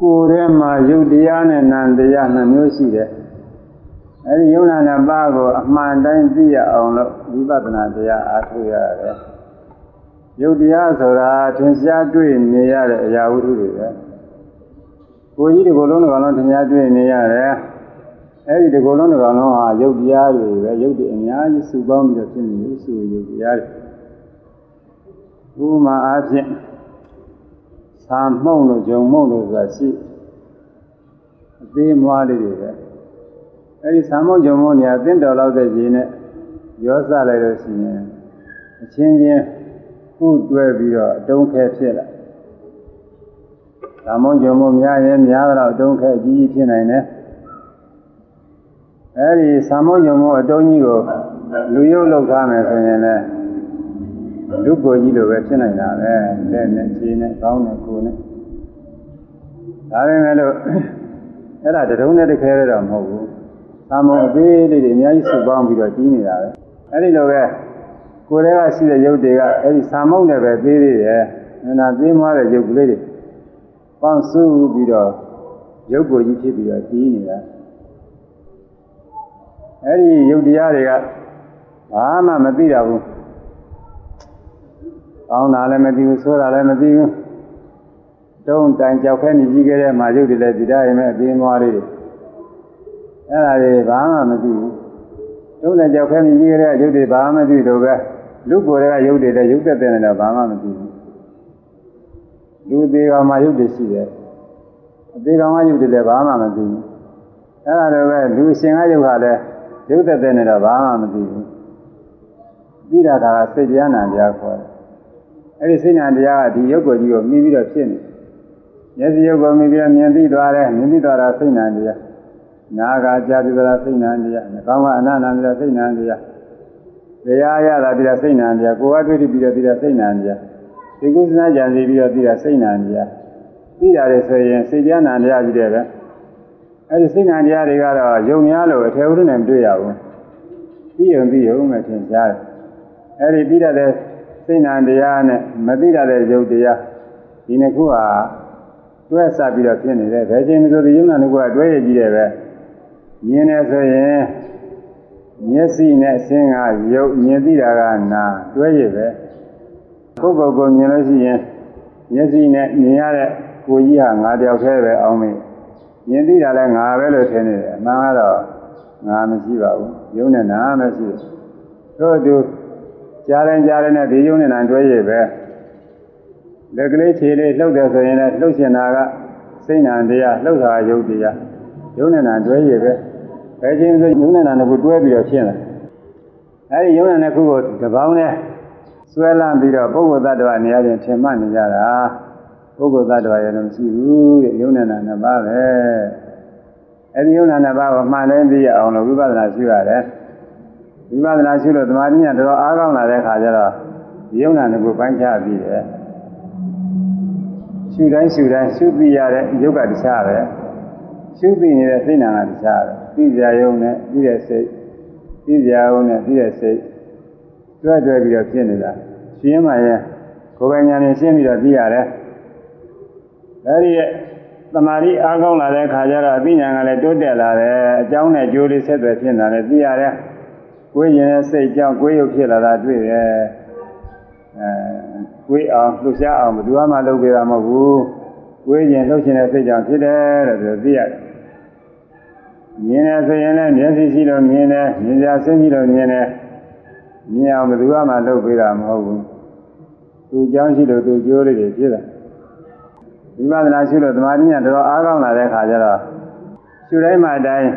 ကိုယ်ထဲမှာယုတ်တရားနဲ့နံတရားနှစ်မျိုးရှိတယ်အဲဒီယုံနာနှစ်ပါးကိုအမှန်တိုင်းသိရအောင်လို့ဝိပဿနာတရားအားထုတ်ရတယ်ယုတ်တရားဆိုတာထင်ရှားတွေ့နေရတဲ့အရာဝတ္ထုတွေပဲကိုကြီးဒီကိုယ်လုံးတစ်ကောင်လုံးထင်ရှားတွေ့နေရတယ်အဲဒီဒီကိုယ်လုံးတစ်ကောင်လုံးဟာယုတ်တရားတွေပဲယုတ်တွေအများကြီးစုပေါင်းပြီးတော့ဖြစ်နေလို့ဆိုယုတ်တရားတွေဥပမာအားဖြင့် သာမှုန့်လို့ဂျုံမှုန့်လို့ဆိုတာရှိအသေးမွားလေးတွေပဲအဲဒီသာမှုန့်ဂျုံမှုန့်နေရာသင့်တော်လောက်တဲ့ရေနဲ့ရောစလိုက်လို့ရှိရင်အချင်းချင်းခုတွဲပြီးတော့အတုံးခဲဖြစ်လာသာမှုန့်ဂျုံမှုန့်များရင်များတော့အတုံးခဲအကြီးကြီးဖြစ်နိုင်တယ်အဲဒီသာမှုန့်ဂျုံမှုန့်အတုံးကြီးကိုလူရုပ်လောက်ထားမယ်ဆိုရင်လည်း လူကိုကြီးလိုပဲဖြစ်နိုင်တာပဲလက်နဲ့ခြေနဲ့ခေါင်းနဲ့ကိုယ်နဲ့ဒါပေမဲ့လို့အဲ့ဒါတတုံးနဲ့တခဲရတော့မဟုတ်ဘူးသာမုံအသေးလေးတွေအများကြီးစုပေါင်းပြီးတော့ကြီးနေတာပဲအဲ့ဒီလိုပဲကိုယ်ထဲကရှိတဲ့ရုပ်တွေကအဲ့ဒီသာမုံနဲ့ပဲသေးသေးတယ်နာသေးမွားတဲ့ရုပ်ကလေးတွေပေါင်းစုပြီးတော့ရုပ်ကိုကြီးဖြစ်ပြီးတော့ကြီးနေတာအဲ့ဒီရုပ်တရားတွေကဘာမှမသိရဘူး ကောင်းတာလည်းမသိဘူးဆိုးတာလည်းမသိဘူးတုံးတိုင်ကြောက်ခဲနေကြီးခဲ့တဲ့မာရုပ်တွေလည်းဒီတိုင်းပဲအသေးမွားလေးတွေအဲ့ဒါတွေဘာမှမသိဘူးတုံးတိုင်ကြောက်ခဲနေကြီးခဲ့တဲ့ရုပ်တွေဘာမှမသိတော့ပဲလူကိုယ်တွေကရုပ်တွေလည်းရုပ်သက်တဲ့နေတော့ဘာမှမသိဘူးလူသေးကောင်မှရုပ်တွေရှိတယ်အသေးကောင်ကရုပ်တွေလည်းဘာမှမသိဘူးအဲ့ဒါလိုပဲလူရှင်ကရုပ်ဟာလည်းရုပ်သက်တဲ့နေတော့ဘာမှမသိဘူးပြီးတာကစိတ်တရားနာတရားခေါ်တယ် အဲ့ဒီစိတ်နာတရားကဒီရုပ်ကိုကြီးကိုမြင်ပြီးတော့ဖြစ်နေမျက်စိရုပ်ကိုမြင်ပြီးတော့မြင်သိသွားတယ်မြင်သိသွားတာစိတ်နာတရားနာကကြာတိသရာစိတ်နာတရားနှာခေါင်းကအနန္တန္တရာစိတ်နာတရားတရားရတာပြီးတော့စိတ်နာတရားကိုယ်ကတွေ့ပြီးတော့ပြီးတော့စိတ်နာတရားဒီကုသနာကြံစီပြီးတော့ပြီးတော့စိတ်နာတရားပြီးတာလေဆိုရင်စိတ်တရားနာတရားကြီးတဲ့ပဲအဲ့ဒီစိတ်နာတရားတွေကတော့ယုံများလို့အထေဥဒ္ဓနဲ့မတွေ့ရဘူးပြီးရင်ပြီးရုံနဲ့ထင်ရှားတယ်အဲ့ဒီပြီးတဲ့ စိတ်နာတရားနဲ့မသိရတဲ့ယုတ်တရားဒီနှစ်ခုဟာတွဲဆက်ပြီးတော့ဖြစ်နေတယ်ဘယ်ချိန်မှဆိုဒီယုံနာနှစ်ခုကတွဲရကြည့်တယ်ပဲမြင်နေဆိုရင်မျက်စိနဲ့အဆင်းကယုတ်မြင်သိတာကနာတွဲရပဲကိုယ်ကိုယ်ကိုမြင်လို့ရှိရင်မျက်စိနဲ့မြင်ရတဲ့ကိုကြီးဟာငါတယောက်တည်းပဲအောင်မေးမြင်သိတာလည်းငါပဲလို့ထင်နေတယ်အမှန်ကတော့ငါမရှိပါဘူးယုံနဲ့နာမရှိဘူးတို့တို့ ကြားရင်ကြားရင်နဲ့ဒီယုံနဲ့နာတွဲရပဲလက်ကလေးခြေလေးလှုပ်တယ်ဆိုရင်လည်းလှုပ်ရှင်တာကစိတ်နာတရားလှုပ်တာယုတ်တရားယုံနဲ့နာတွဲရပဲဘယ်ချင်းဆိုယုံနဲ့နာကတွဲပြီးတော့ဖြစ်လာအဲဒီယုံနဲ့ခုကိုတပေါင်းနဲ့ဆွဲလန်းပြီးတော့ပုဂ္ဂိုလ်သတ္တဝါနေရာချင်းထင်မှတ်နေကြတာပုဂ္ဂိုလ်သတ္တဝါရဲ့တော့မရှိဘူးတဲ့ယုံနဲ့နာနှစ်ပါးပဲအဲဒီယုံနဲ့နှစ်ပါးကိုမှန်တယ်သိရအောင်လို့ဝိပဿနာရှိရတယ် ဝိပဿနာရှုလို့သမာဓိညာတော်အားကောင်းလာတဲ့ခါကျတော့ယုံနာကိုပိုင်းခြားပြီးတယ်ရှုတိုင်းရှုတိုင်းရှုသိရတဲ့ယုတ်ကတခြားပဲရှုသိနေတဲ့စိတ်နာကတခြားပဲသိကြယုံနဲ့သိတဲ့စိတ်သိကြယုံနဲ့သိတဲ့စိတ်တွဲတွဲပြီးတော့ဖြစ်နေတာရှင်းမှရင်ကိုယ်ပိုင်ညာနဲ့ရှင်းပြီးတော့သိရတယ်အဲဒီရဲ့သမာဓိအားကောင်းလာတဲ့ခါကျတော့အသိဉာဏ်ကလည်းတိုးတက်လာတယ်အကြောင်းနဲ့ကျိုးလေးဆက်သွယ်ဖြစ်လာတယ်သိရတယ် ကိုယ်ရင်စိတ်ကြောင့်ကိုယ်ရုပ်ဖြစ်လာတာတွေ့တယ်အဲကိုယ်အောင်လှူရှားအောင်ဘယ်သူမှလုပ်ကြတာမဟုတ်ဘူးကိုယ်ရင်လှုပ်ရှင်တဲ့စိတ်ကြောင့်ဖြစ်တယ်တဲ့ဆိုသိရတယ်မြင်တယ်ဆိုရင်လည်းမျက်စိရှိလို့မြင်တယ်မြင်ကြဆင်းရှိလို့မြင်တယ်မြင်အောင်ဘယ်သူမှလုပ်ကြတာမဟုတ်ဘူးသူเจ้าရှိလို့သူကြိုးလေးတွေဖြစ်တယ်ဝိပဿနာရှုလို့သမာဓိညာတော်အားကောင်းလာတဲ့ခါကျတော့ရှုတိုင်းမှတိုင်း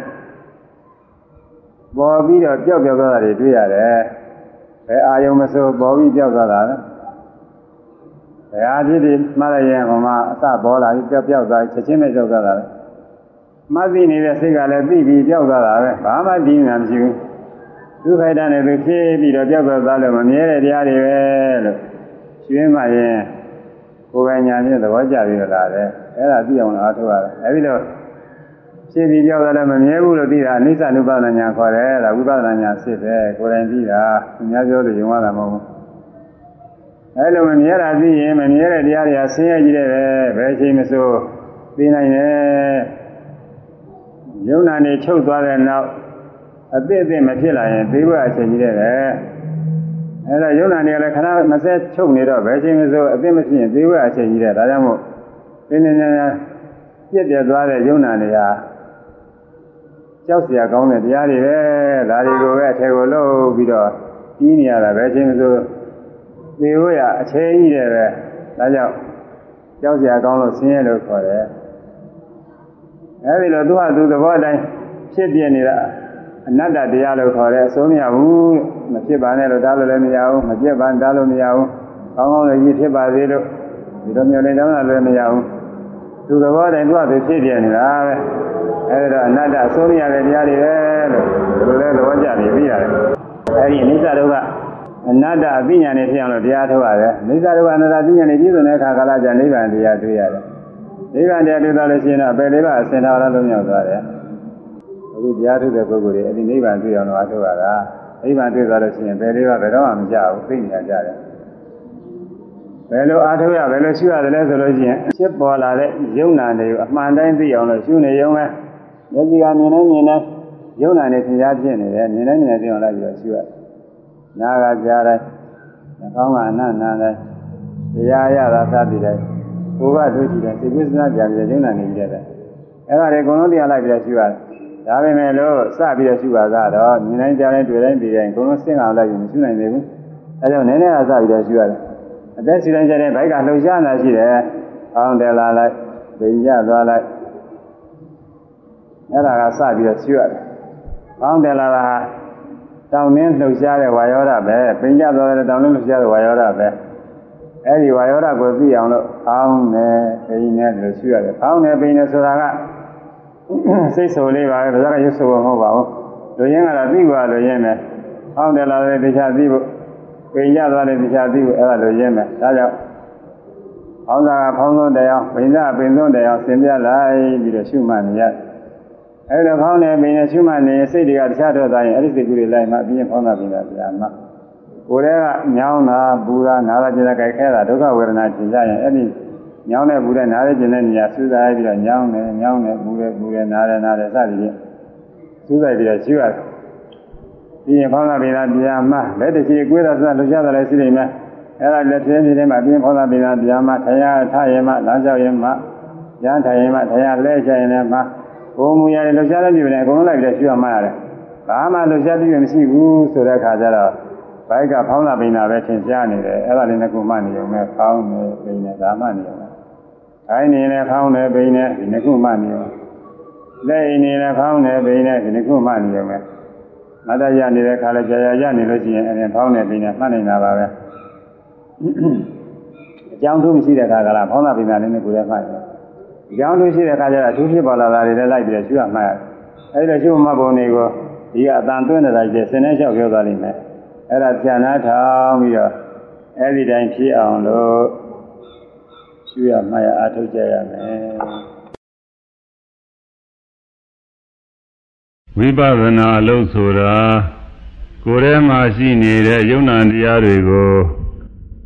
ပေါ်ပြီးတော့ပျောက်ပျောက်သွားတာတွေတွေ့ရတယ်။ဘယ်အာယုံမဆိုပေါ်ပြီးပျောက်သွားတာလဲ။ဘယ်အာဖြစ်ဒီမှတ်ရရင်ဟိုမှာအစပေါ်လာပြီးပျောက်ပျောက်သွားချက်ချင်းပဲပျောက်သွားတာပဲ။မှတ်သိနေတဲ့စိတ်ကလည်းသိပြီးပျောက်သွားတာပဲ။ဘာမှဒီမှမရှိဘူး။ဒုက္ခိုက်တာနဲ့သူဖြစ်ပြီးတော့ပျောက်ပျောက်သွားလို့မမြဲတဲ့တရားတွေပဲလို့ရှင်းမှရင်ကိုယ်ပိုင်ညာနဲ့သဘောကျပြီးတော့လာတယ်။အဲ့ဒါသိအောင်အားထုတ်ရတယ်။အဲဒီတော့ ရှင်းပြီးကြောက်တယ်မမြဲဘူးလို့သိတာအနိစ္စနုပါဒနာခေါ်တယ်ဒါဝိပဿနာညာဖြစ်တယ်ကိုယ်တိုင်သိတာသူများပြောလို့ယုံရတာမဟုတ်ဘူးအဲလိုမမြဲတာသိရင်မမြဲတဲ့တရားတွေကဆင်းရဲကြီးတယ်ပဲဘယ်ချိန်မဆိုသိနိုင်တယ်ယုံနာနေချုပ်သွားတဲ့နောက်အသစ်အသစ်မဖြစ်လာရင်သိဖို့အချိန်ကြီးတဲ့ပဲအဲဒါယုံနာနေလည်းခဏမဆက်ချုပ်နေတော့ဘယ်ချိန်မှဆိုအသစ်မဖြစ်ရင်သိဖို့အချိန်ကြီးတဲ့ဒါကြောင့်မို့သိနေနေပြည့်ပြည့်သွားတဲ့ယုံနာနေဟာ ကြောက်เสียကောင်းတဲ့တရားတွေပဲဒါတွေကိုပဲအထေကိုလှုပ်ပြီးတော့ကြီးနေရတာပဲချင်းဆိုသေဝရအချင်းကြီးတယ်ပဲဒါကြောင့်ကြောက်เสียကောင်းလို့ဆင်းရဲလို့ခေါ်တယ်အဲဒီလိုသူ့ဟာသူသဘောတိုင်းဖြစ်ပြနေတာအနတ္တတရားလို့ခေါ်တယ်အစိုးမရဘူးမဖြစ်ပါနဲ့လို့ဒါလို့လည်းမရဘူးမပြတ်ပါဒါလို့မရဘူးကောင်းကောင်းလည်းကြီးဖြစ်ပါသေးလို့ဒီလိုမျိုးလည်းတောင်းတာလည်းမရဘူးသူသဘောတိုင်းသူ့ဟာသူဖြစ်ပြနေတာပဲ အဲဒီတော့အနတ္တအစိုးမရတဲ့တရားတွေပဲလို့ဒီလိုလဲသဘောကျပြီးပြီးရတယ်အဲဒီအနိစ္စဒုက္ခအနတ္တအသိဉာဏ်နဲ့ဖြစ်အောင်လို့တရားထုတ်ရတယ်အနိစ္စဒုက္ခအနတ္တအသိဉာဏ်နဲ့ပြည့်စုံတဲ့အခါကာလကျနိဗ္ဗာန်တရားတွေ့ရတယ်နိဗ္ဗာန်တရားတွေ့သွားလို့ရှိရင်တော့ပဲလေးပါအစင်တော်ရလုံးရောက်သွားတယ်အခုတရားထုတ်တဲ့ပုဂ္ဂိုလ်တွေအဲ့ဒီနိဗ္ဗာန်တွေ့အောင်လို့အထုတ်ရတာနိဗ္ဗာန်တွေ့သွားလို့ရှိရင်ပဲလေးပါဘယ်တော့မှမကြဘူးသိဉာဏ်ကြတယ်ဘယ်လိုအားထုတ်ရဘယ်လိုရှုရတယ်လဲဆိုလို့ရှိရင်ဖြစ်ပေါ်လာတဲ့ယုံနာတွေကိုအမှန်တိုင်းသိအောင်လို့ရှုနေရုံပဲ မျက်စိကမြင်နေမြင်နေယုံနာနေသင်ကြားဖြစ်နေတယ်မြင်နေမြင်နေသိအောင်လိုက်ပြီးတော့ရှုရနာကကြားတိုင်းနှာခေါင်းကအနန္နာတိုင်းတရားရတာသတိတိုင်းကိုယ်ကတွေ့ကြည့်တယ်စိတ်ဝိသနာကြံပြီးယုံနာနေကြတယ်အဲ့ဒါတွေအကုန်လုံးတရားလိုက်ပြီးတော့ရှုရတယ်ဒါပေမဲ့လို့စပြီးတော့ရှုပါကတော့မြင်တိုင်းကြားတိုင်းတွေ့တိုင်းပြီးတိုင်းအကုန်လုံးစင့်အောင်လိုက်ပြီးမရှုနိုင်သေးဘူးအဲကြောင့်နည်းနည်းကစပြီးတော့ရှုရတယ်အသက်ရှုတိုင်းကျတဲ့ဘိုက်ကလှုပ်ရှားနေတာရှိတယ်အောင်းတယ်လာလိုက်ပင်ကြသွားလိုက် အဲ့ဒါကစပြီးတော့ရှုရတယ်အောင်းတယ်လာတာတောင်းနှင်းလှုပ်ရှားတဲ့ဝါယောဓပဲပင်ကြသွားတဲ့တောင်းနှင်းလှုပ်ရှားတဲ့ဝါယောဓပဲအဲ့ဒီဝါယောဓကိုသိအောင်လို့အောင်းတယ်ပင်နဲ့လို့ရှုရတယ်အောင်းတယ်ပင်နဲ့ဆိုတာကစိတ်ဆိုလေးပါပဲဒါကရုပ်ဆိုမဟုတ်ပါဘူးလူရင်းကတော့သိပါလို့ရင်းမယ်အောင်းတယ်လာတဲ့တရားသိဖို့ပင်ရသွားတဲ့တရားသိဖို့အဲ့ဒါလိုရင်းမယ်ဒါကြောင့်အောင်းစာကဖောင်းဆုံးတရားပင်စာပင်ဆုံးတရားဆင်ပြလိုက်ပြီးတော့ရှုမှတ်နေရ အဲ့ဒါဖောင်းနေပင်နဲ့ရှုမှတ်နေစိတ်တွေကတခြားတော့သွားရင်အဲ့ဒီစိတ်ကူတွေလိုက်မှအပြင်းဖောင်းတာပြင်တာတရားမှကိုယ်တည်းကညောင်းတာပူတာနာတာကျင်တာကြိုက်ခဲတာဒုက္ခဝေဒနာကျင်ကြရင်အဲ့ဒီညောင်းတဲ့ပူတဲ့နားတဲ့ကျင်တဲ့နေရာစူးစိုက်ပြီးတော့ညောင်းတယ်ညောင်းတယ်ပူတယ်ပူတယ်နားတယ်နားတယ်စသည်ဖြင့်စူးစိုက်ပြီးတော့ရှုရတယ်ပြီးရင်ဖောင်းတာပြင်တာတရားမှလက်တချီကွေးတာစလှရှားတာလည်းရှိနေမယ်အဲ့ဒါလက်သေးသေးမှာပြင်းဖောင်းတာပြင်တာတရားမှထရထရင်မှလမ်းလျှောက်ရင်မှရမ်းထိုင်ရင်မှထရလဲချရင်လည်းမှ ကိုယ်မူရလှရှားတဲ့ပြည်နဲ့အကုန်လုံးလိုက်ပြီးတော့ရှုရမှရတယ်ဘာမှလှရှားပြီးမရှိဘူးဆိုတဲ့အခါကျတော့ဘိုက်ကဖောင်းတာပင်တာပဲထင်ရှားနေတယ်အဲ့ဒါလေးနဲ့ကိုမှနေုံနဲ့ဖောင်းနေပင်နေဒါမှနေုံနဲ့အိုင်းနေနဲ့ဖောင်းနေပင်နေဒီနှစ်ခုမှနေုံလက်အိနေနဲ့ဖောင်းနေပင်နေဒီနှစ်ခုမှနေုံနဲ့မတရနေတဲ့ခါလဲကြာကြာရနေလို့ရှိရင်အဲ့ဒါဖောင်းနေပင်နေမှတ်နေတာပါပဲအကြောင်းထူးမရှိတဲ့ခါကလာဖောင်းတာပင်တာလေးနဲ့ကိုယ်လည်းမှတ်တယ်အ ကြောင်းထူးရှိတဲ့ခါကျတော့အထူးဖြစ်ပေါ်လာတာတွေလည်းလိုက်ပြီးတော့ရှုရမှတ်ရတယ်အဲ့ဒါရှုမှတ်ပုံတွေကိုဒီကအတန်သွင်းနေတာကျစနေလျှောက်ပြောသွားလိမ့်မယ်အဲ့ဒါပြန်နာထောင်ပြီးတော့အဲ့ဒီတိုင်းဖြစ်အောင်လို့ရှုရမှရအားထုတ်ကြရမယ်ဝိပဿနာအလုပ်ဆိုတာကိုယ်ထဲမှာရှိနေတဲ့ယုံနာတရားတွေကို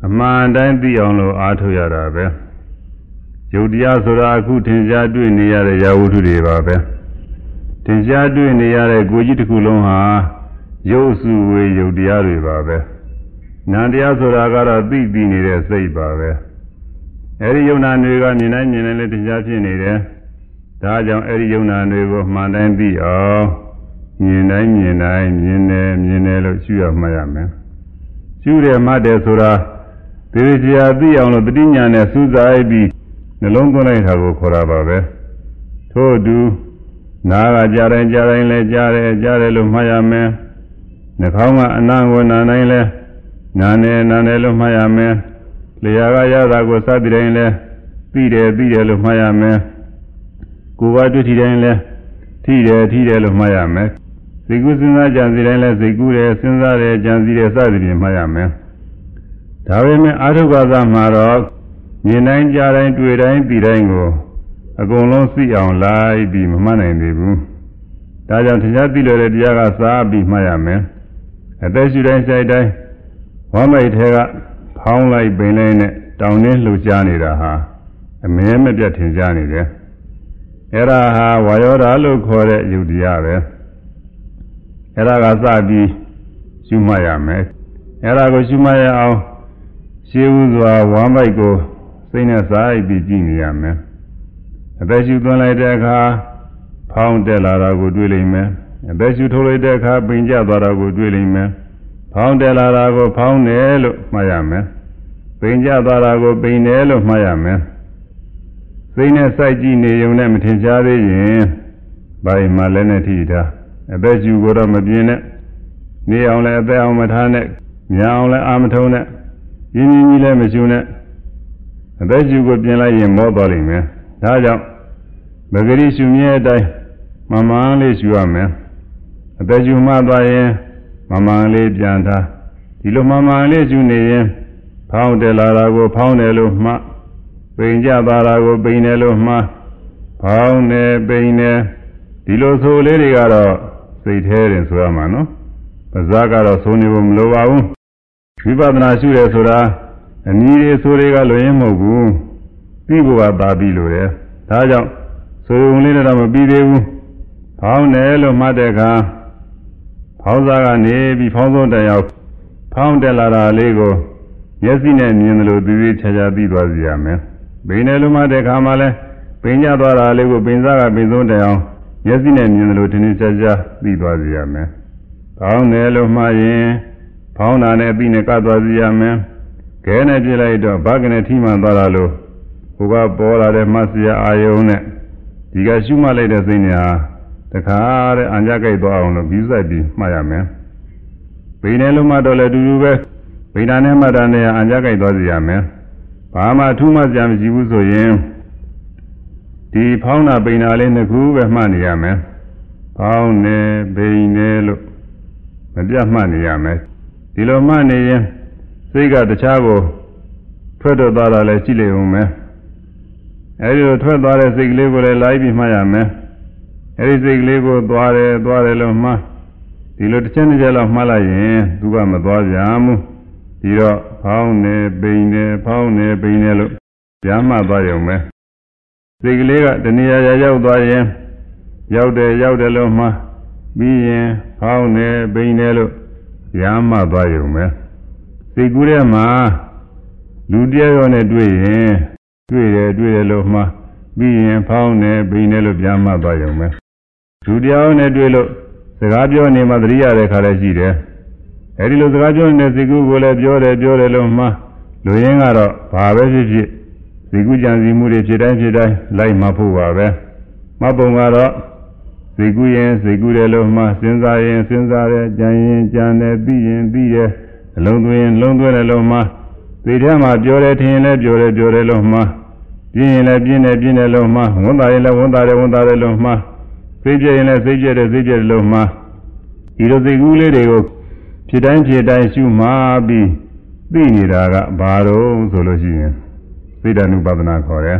အမှန်တိုင်းသိအောင်လို့အားထုတ်ရတာပဲ ယုတ်တရားဆိုတာအခုထင်ရှားတွေ့နေရတဲ့ရာဝတ္ထုတွေပါပဲထင်ရှားတွေ့နေရတဲ့ကိုကြီးတစ်ခုလုံးဟာရုပ်စုဝေယုတ်တရားတွေပါပဲနာတရားဆိုတာကတော့သိပြီးနေတဲ့စိတ်ပါပဲအဲဒီယုံနာတွေကမြင်တိုင်းမြင်တိုင်းလည်းတရားဖြစ်နေတယ်ဒါကြောင့်အဲဒီယုံနာတွေကိုမှန်တိုင်းသိအောင်မြင်တိုင်းမြင်တိုင်းမြင်တယ်မြင်တယ်လို့ရှုရမှတ်ရမယ်ရှုတယ်မှတ်တယ်ဆိုတာသေချာသိအောင်လို့တတိညာနဲ့စူးစိုက်ပြီး နှလုံးသွင်းလိုက်တာကိုခေါ်တာပါပဲထို့အတူနားကကြားတိုင်းကြားတိုင်းလဲကြားတယ်ကြားတယ်လို့မှတ်ရမယ်နှာခေါင်းကအနံ့ကိုနာတိုင်းလဲနာနေနာနေလို့မှတ်ရမယ်လျှာကရတာကိုစသည်တိုင်းလဲသိတယ်သိတယ်လို့မှတ်ရမယ်ကိုယ်ကတွေ့ထီတိုင်းလဲထိတယ်ထိတယ်လို့မှတ်ရမယ်စိတ်ကူးစဉ်းစားကြံစီတိုင်းလဲစိတ်ကူးတယ်စဉ်းစားတယ်ကြံစီတယ်စသည်ဖြင့်မှတ်ရမယ်ဒါပေမဲ့အာထုဘာသာမှာတော့ မြင်တိုင်းကြားတိုင်းတွေ့တိုင်းသိတိုင်းကိုအကုန်လုံးသိအောင်လိုက်ပြီးမမှတ်နိုင်သေးဘူးဒါကြောင့်တရားသိလို့တဲ့တရားကစားပြီးမှတ်ရမယ်အသက်ရှူတိုင်းစိုက်တိုင်းဝမ်းမိတ်ထဲကဖောင်းလိုက်ပင်လိုက်နဲ့တောင်းနှင်းလှုပ်ရှားနေတာဟာအမဲမပြတ်ထင်ရှားနေတယ်အဲ့ဒါဟာဝါယောဓာလို့ခေါ်တဲ့ယုတ်တရားပဲအဲ့ဒါကစပြီးရှုမှတ်ရမယ်အဲ့ဒါကိုရှုမှတ်ရအောင်ရှင်းဥစွာဝမ်းပိုက်ကို စိတ်နဲ့စားပြီးကြည့်နေရမယ်အသက်ရှူသွင်းလိုက်တဲ့အခါဖောင်းတက်လာတာကိုတွေ့လိမ့်မယ်အသက်ရှူထုတ်လိုက်တဲ့အခါပင်ကျသွားတာကိုတွေ့လိမ့်မယ်ဖောင်းတက်လာတာကိုဖောင်းတယ်လို့မှတ်ရမယ်ပင်ကျသွားတာကိုပင်တယ်လို့မှတ်ရမယ်စိတ်နဲ့စိုက်ကြည့်နေုံနဲ့မထင်ရှားသေးရင်ဘာမှလည်းနဲ့ထိတာအသက်ရှူကိုတော့မပြင်းနဲ့နေအောင်လည်းအသက်အောင်မထားနဲ့ညအောင်လည်းအာမထုံနဲ့ရင်းရင်းကြီးလည်းမရှူနဲ့ အသက်ရှူကိုပြင်လိုက်ရင်မောသွားလိမ့်မယ်ဒါကြောင့်မဂရီရှူမြဲအတိုင်းမမှန်လေးရှူရမယ်အသက်ရှူမှသွားရင်မမှန်လေးပြန်ထားဒီလိုမမှန်လေးရှူနေရင်ဖောင်းတယ်လာတာကိုဖောင်းတယ်လို့မှပိန်ကြသွားတာကိုပိန်တယ်လို့မှဖောင်းတယ်ပိန်တယ်ဒီလိုဆိုလေးတွေကတော့စိတ်แท้တယ်ဆိုရမှာနော်ပါဇာကတော့ဆိုနေဖို့မလိုပါဘူးဝိပဿနာရှုတယ်ဆိုတာ အနည်းလေးဆိုတွေကလွင်ရင်မဟုတ်ဘူးပြီးဖို့ကသာပြီးလို့တယ်ဒါကြောင့်ဆိုုံလေးတော့မပြီးသေးဘူးဖောင်းတယ်လို့မှတ်တဲ့အခါဖောင်းစားကနေပြီးဖောင်းဆုံးတန်ရောက်ဖောင်းတက်လာတာလေးကိုမျက်စိနဲ့မြင်တယ်လို့သိသိချာချာသိသွားစီရမယ်ဘိနေလို့မှတဲ့အခါမှာလဲပင်ကြသွားတာလေးကိုပင်စားကပင်ဆုံးတန်အောင်မျက်စိနဲ့မြင်တယ်လို့တင်းတင်းချာချာသိသွားစီရမယ်ဖောင်းတယ်လို့မှရင်ဖောင်းတာနဲ့ပြီးနဲ့ကသွားစီရမယ် ခဲနဲ့ပြလိုက်တော့ဘာကနေထိမှန်သွားတာလို့ဟိုကပေါ်လာတဲ့မဆရာအာယုံနဲ့ဒီကရှုမှတ်လိုက်တဲ့စိတ်ညာတခါတဲ့အံကြကြိုက်သွားအောင်လို့ပြီးဆိုင်ပြီးမှတ်ရမယ်။ဘိနေလုံးမှတော့လည်းအတူတူပဲဗိဓာနဲ့မှတ်တာနဲ့အံကြကြိုက်သွားစီရမယ်။ဘာမှထူးမှစရာမရှိဘူးဆိုရင်ဒီဖောင်းတာပိန်တာလေးနှစ်ခုပဲမှတ်နေရမယ်။ဖောင်းနေပိန်နေလို့မပြတ်မှတ်နေရမယ်။ဒီလိုမှတ်နေရင် စိတ်ကတခြားကိုထွက်တော့သွားတာလည်းရှိလေဦးမယ်အဲဒီလိုထွက်သွားတဲ့စိတ်ကလေးကိုလည်းလိုက်ပြီးမှတ်ရမယ်အဲဒီစိတ်ကလေးကိုသွားတယ်သွားတယ်လို့မှဒီလိုတစ်ချက်တစ်ချက်လောက်မှတ်လိုက်ရင်သူကမသွားကြဘူးဒီတော့ဖောင်းနေပိန်နေဖောင်းနေပိန်နေလို့ပြန်မှတ်သွားရုံပဲစိတ်ကလေးကတဏှာရရောက်သွားရင်ရောက်တယ်ရောက်တယ်လို့မှပြီးရင်ဖောင်းနေပိန်နေလို့ပြန်မှတ်သွားရုံပဲ စိတ်ကူးထဲမှာလူတယောက်နဲ့တွေ့ရင်တွေ့တယ်တွေ့တယ်လို့မှပြီးရင်ဖောင်းတယ်ပိန်တယ်လို့ပြန်မှသွားရုံပဲလူတယောက်နဲ့တွေ့လို့စကားပြောနေမှသတိရတဲ့ခါလည်းရှိတယ်အဲဒီလိုစကားပြောနေတဲ့စိတ်ကူးကိုလည်းပြောတယ်ပြောတယ်လို့မှလူရင်းကတော့ဘာပဲဖြစ်ဖြစ်စိတ်ကူးကြံစည်မှုတွေဖြစ်တိုင်းဖြစ်တိုင်းလိုက်မှဖို့ပါပဲမပုံကတော့စိတ်ကူးရင်စိတ်ကူးတယ်လို့မှစဉ်းစားရင်စဉ်းစားတယ်ကြံရင်ကြံတယ်ပြီးရင်ပြီးတယ် အလုံးသွင်းလုံးသွင်းတယ်လို့မှသိထဲမှာပြောတယ်ထင်ရင်လည်းပြောတယ်ပြောတယ်လို့မှပြင်းရင်လည်းပြင်းတယ်ပြင်းတယ်လို့မှဝန်တာရင်လည်းဝန်တာတယ်ဝန်တာတယ်လို့မှစိတ်ပြည့်ရင်လည်းစိတ်ပြည့်တယ်စိတ်ပြည့်တယ်လို့မှဒီလိုစိတ်ကူးလေးတွေကိုဖြစ်တိုင်းဖြစ်တိုင်းရှုမှပြီးသိနေတာကဘာတော့ဆိုလို့ရှိရင်သိတ ानु ပဒနာခေါ်တယ်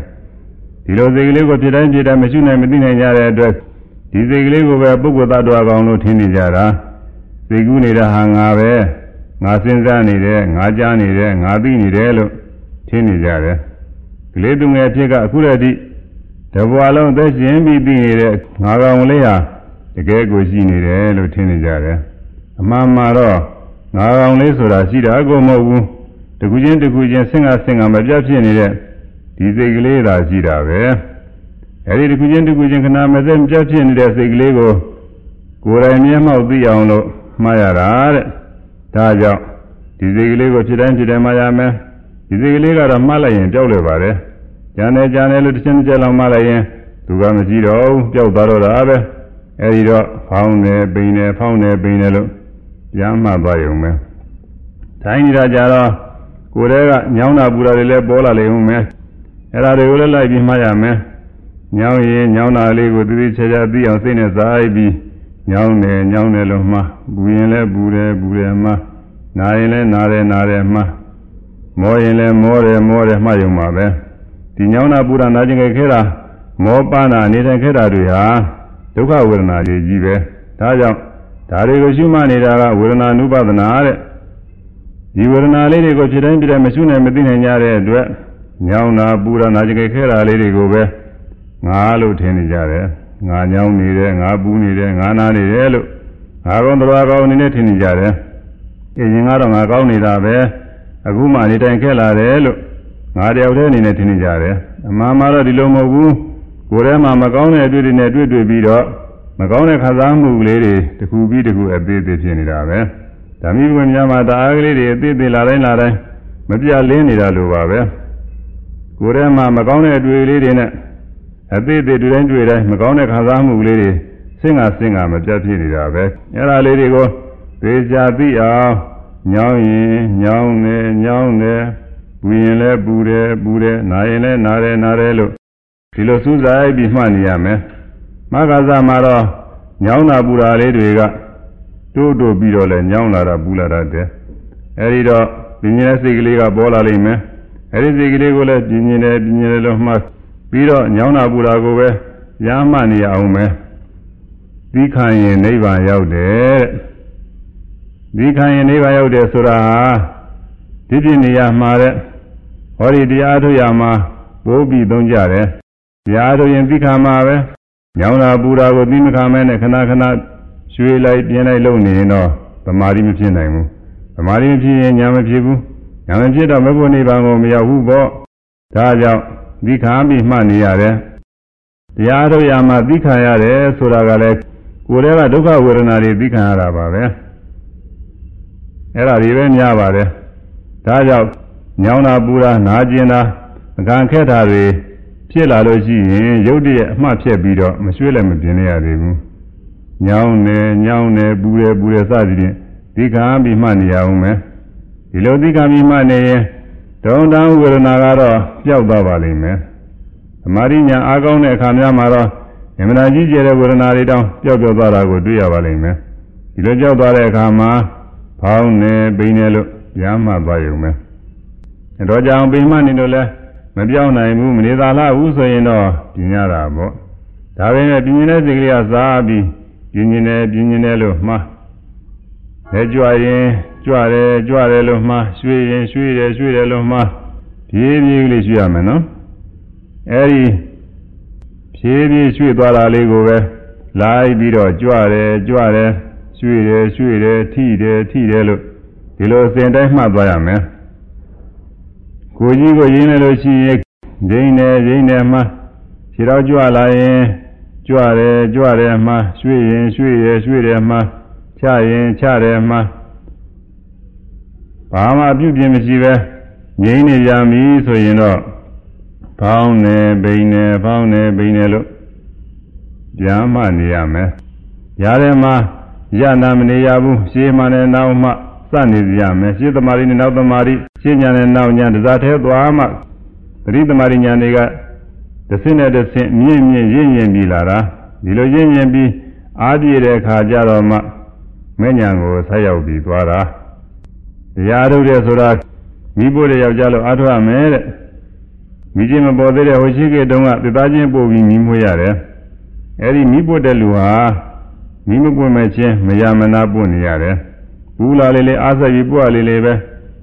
ဒီလိုစိတ်ကလေးကိုဖြစ်တိုင်းဖြစ်တိုင်းမရှုနိုင်မသိနိုင်ကြတဲ့အတွက်ဒီစိတ်ကလေးကိုပဲပုဂ္ဂိုလ်သတ္တဝါကောင်လို့ထင်နေကြတာစိတ်ကူးနေတာဟာငါပဲ ငါစဉ်းစားနေတယ်ငါကြားနေတယ်ငါသိနေတယ်လို့ထင်နေကြတယ်ကလေးသူငယ်ဖြစ်ကအခုတည်းတဘွာလုံးသက်ရှင်ပြီးသိနေတဲ့ငါကောင်လေးဟာတကယ်ကိုရှိနေတယ်လို့ထင်နေကြတယ်အမှန်မှာတော့ငါကောင်လေးဆိုတာရှိတာကိုမဟုတ်ဘူးတခုချင်းတခုချင်းဆင်ကဆင်ကမပြတ်ဖြစ်နေတဲ့ဒီစိတ်ကလေးသာရှိတာပဲအဲဒီတခုချင်းတခုချင်းခဏမစက်ပြတ်ဖြစ်နေတဲ့စိတ်ကလေးကိုကိုယ်တိုင်မျက်မှောက်သိအောင်လို့မှားရတာတဲ့ ဒါကြောင့်ဒီစိတ်ကလေးကိုဖြစ်တိုင်းဖြစ်တိုင်းမှရမယ်ဒီစိတ်ကလေးကတော့မှားလိုက်ရင်ကြောက်လွယ်ပါတယ်ကြံတယ်ကြံတယ်လို့တစ်ချက်တစ်ချက်လောက်မှားလိုက်ရင်သူကမရှိတော့ဘူးကြောက်သွားတော့တာပဲအဲဒီတော့ဖောင်းတယ်ပိန်တယ်ဖောင်းတယ်ပိန်တယ်လို့ပြန်မှသွားရုံပဲတိုင်းနေတာကြတော့ကိုယ်တည်းကညောင်းတာပူတာတွေလည်းပေါ်လာလိမ့်ဦးမယ်အဲ့ဒါတွေကိုလည်းလိုက်ပြီးမှတ်ရမယ်ညောင်းရင်ညောင်းတာလေးကိုသတိချာချာသိအောင်စိတ်နဲ့စားပြီး ညောင်းတယ်ညောင်းတယ်လို့မှဘူရင်လည်းဘူတယ်ဘူတယ်မှနာရင်လည်းနာတယ်နာတယ်မှမောရင်လည်းမောတယ်မောတယ်မှယုံပါပဲဒီညောင်းတာပူတာနာကျင်ခဲ့တာမောပန်းတာနေတဲ့ခဲ့တာတွေဟာဒုက္ခဝေဒနာတွေကြီးပဲဒါကြောင့်ဒါတွေကိုရှုမှတ်နေတာကဝေဒနာနုပဒနာတဲ့ဒီဝေဒနာလေးတွေကိုဖြစ်တိုင်းဖြစ်တိုင်းမရှုနိုင်မသိနိုင်ကြတဲ့အတွက်ညောင်းတာပူတာနာကျင်ခဲ့တာလေးတွေကိုပဲငါလို့ထင်နေကြတယ် ငါညောင်းနေတယ်ငါပူးနေတယ်ငါနာနေတယ်လို့ငါကောင်းတော်ကောင်းအနေနဲ့ထင်နေကြတယ်အရင်ကတော့ငါကောင်းနေတာပဲအခုမှနေတိုင်ခဲ့လာတယ်လို့ငါတယောက်တည်းအနေနဲ့ထင်နေကြတယ်အမှန်မှာတော့ဒီလိုမဟုတ်ဘူးကိုယ်ထဲမှာမကောင်းတဲ့အတွေ့အကြုံနဲ့တွေ့တွေ့ပြီးတော့မကောင်းတဲ့ခံစားမှုကလေးတွေတစ်ခုပြီးတစ်ခုအသေးသေးဖြစ်နေတာပဲဓမ္မိဝင်များမှာတအားကလေးတွေအသေးသေးလာတိုင်းလာတိုင်းမပြလင်းနေတာလိုပါပဲကိုယ်ထဲမှာမကောင်းတဲ့အတွေ့လေးတွေနဲ့ အသေးသေးတွေ့တိုင်းတွေ့တိုင်းမကောင်းတဲ့ခံစားမှုကလေးတွေစင်ကစင်ကမပြတ်ဖြစ်နေတာပဲအဲ့ဒါလေးတွေကိုသေချာသိအောင်ညောင်းရင်ညောင်းတယ်ညောင်းတယ်ပူရင်လည်းပူတယ်ပူတယ်နာရင်လည်းနာတယ်နာတယ်လို့ဒီလိုစူးစိုက်ပြီးမှတ်နေရမယ်မဂ္ဂဇမှာတော့ညောင်းတာပူတာလေးတွေကတိုးတိုးပြီးတော့လဲညောင်းလာတာပူလာတာတဲ့အဲဒီတော့ပြင်းနေတဲ့စိတ်ကလေးကပေါ်လာလိမ့်မယ်အဲဒီစိတ်ကလေးကိုလည်းပြင်းနေတယ်ပြင်းနေတယ်လို့မှတ် ပြီးတော့ညောင်းတာပူတာကိုပဲရမ်းမှနေအောင်မယ်ဒီခံရင်နိဗ္ဗာန်ရောက်တယ်ဒီခံရင်နိဗ္ဗာန်ရောက်တယ်ဆိုတာဟာဒီပြည့်နေရမှာတဲ့ဟောဒီတရားထုတ်ရမှာပိုးပြီးသုံးကြတယ်တရားထုတ်ရင်သိခံမှာပဲညောင်းတာပူတာကိုသိမခံမဲနဲ့ခဏခဏရွှေလိုက်ပြင်းလိုက်လုပ်နေရင်တော့သမာဓိမဖြစ်နိုင်ဘူးသမာဓိမဖြစ်ရင်ညာမဖြစ်ဘူးညာမဖြစ်တော့မဘုနိဗ္ဗာန်ကိုမရောက်ဘူးပေါ့ဒါကြောင့် သိခံပြီးမှတ်နေရတယ်တရားထုတ်ရမှာသိခံရတယ်ဆိုတာကလည်းကိုယ်တည်းကဒုက္ခဝေဒနာတွေသိခံရတာပါပဲအဲ့ဒါတွေပဲများပါတယ်ဒါကြောင့်ညောင်းတာပူတာနာကျင်တာအကံခက်တာတွေဖြစ်လာလို့ရှိရင်ရုပ်တရက်အမှတ်ဖြစ်ပြီးတော့မရွှေ့လည်းမပြင်းရသေးဘူးညောင်းနေညောင်းနေပူတယ်ပူတယ်စသည်ဖြင့်ဒီကံပြီးမှနေရအောင်မယ်ဒီလိုဒီကံပြီးမှနေရင် ဒုံတံဝေဒနာကတော့ပျောက်သွားပါလိမ့်မယ်သမာဓိညာအားကောင်းတဲ့အခါများမှာတော့အမှန်တရားကြီးကျယ်တဲ့ဝေဒနာတွေတောင်ပျောက်ပျောက်သွားတာကိုတွေ့ရပါလိမ့်မယ်ဒီလိုပျောက်သွားတဲ့အခါမှာဖောင်းနေပိနေလို့ရမ်းမှသွားရုံပဲတော့ကြောင်ပိမှနေလို့လဲမပြောင်းနိုင်ဘူးမနေသာလားဘူးဆိုရင်တော့ပြင်းရတာပေါ့ဒါပေမဲ့ပြင်းနေတဲ့စိတ်ကလေးကစားပြီးပြင်းနေတယ်ပြင်းနေတယ်လို့မှားလဲကြွရင် ကြွတယ်ကြွတယ်လို့မှားရွှေရင်ရွှေတယ်ရွှေတယ်လို့မှားပြေးပြေးလေးရွှေရမယ်နော်အဲဒီဖြည်းဖြည်းရွှေ့သွားတာလေးကိုပဲလိုက်ပြီးတော့ကြွတယ်ကြွတယ်ရွှေ့တယ်ရွှေ့တယ်ထိတယ်ထိတယ်လို့ဒီလိုအစဉ်တိုင်းမှတ်သွားရမယ်ကိုကြီးကိုရင်းနေလို့ရှိရင်ရင်းနေရင်းနေမှခြေတော်ကြွလာရင်ကြွတယ်ကြွတယ်မှရွှေ့ရင်ရွှေ့ရရွှေ့တယ်မှချရင်ချတယ်မှ ဘာမှပြုပြင်မရှိပဲငြိမ့်နေကြပြီဆိုရင်တော့ဖောင်းနေပိန်နေဖောင်းနေပိန်နေလို့ပြန်မှနေရမယ်။ရားထဲမှာရနာမနေရဘူးရှေးမှနဲ့နောက်မှစနေရမယ်ရှေးသမารိနဲ့နောက်သမารိရှေးညာနဲ့နောက်ညာတစားသေးသွားမှသတိသမารိညာတွေကတဆင့်နဲ့တဆင့်မြင့်မြင့်ရင့်ရင်ပြီးလာတာဒီလိုရင့်ရင်ပြီးအားပြည့်တဲ့အခါကျတော့မှမဲ့ညာကိုဆက်ရောက်ပြီးသွားတာ တရားထုတ်တယ်ဆိုတာမိဖို့တဲ့ယောက်ျားလို့အားထုတ်ရမယ်တဲ့မိချင်းမပေါ်သေးတဲ့ဟိုရှိကေတုန်းကသစ္စာချင်းပို့ပြီးမိမွေးရတယ်အဲဒီမိဖို့တဲ့လူဟာမိမပွင့်မဲ့ချင်းမယမနာပွင့်နေရတယ်ဘူးလာလေးလေးအားဆက်ပြီးပွားလေးလေးပဲ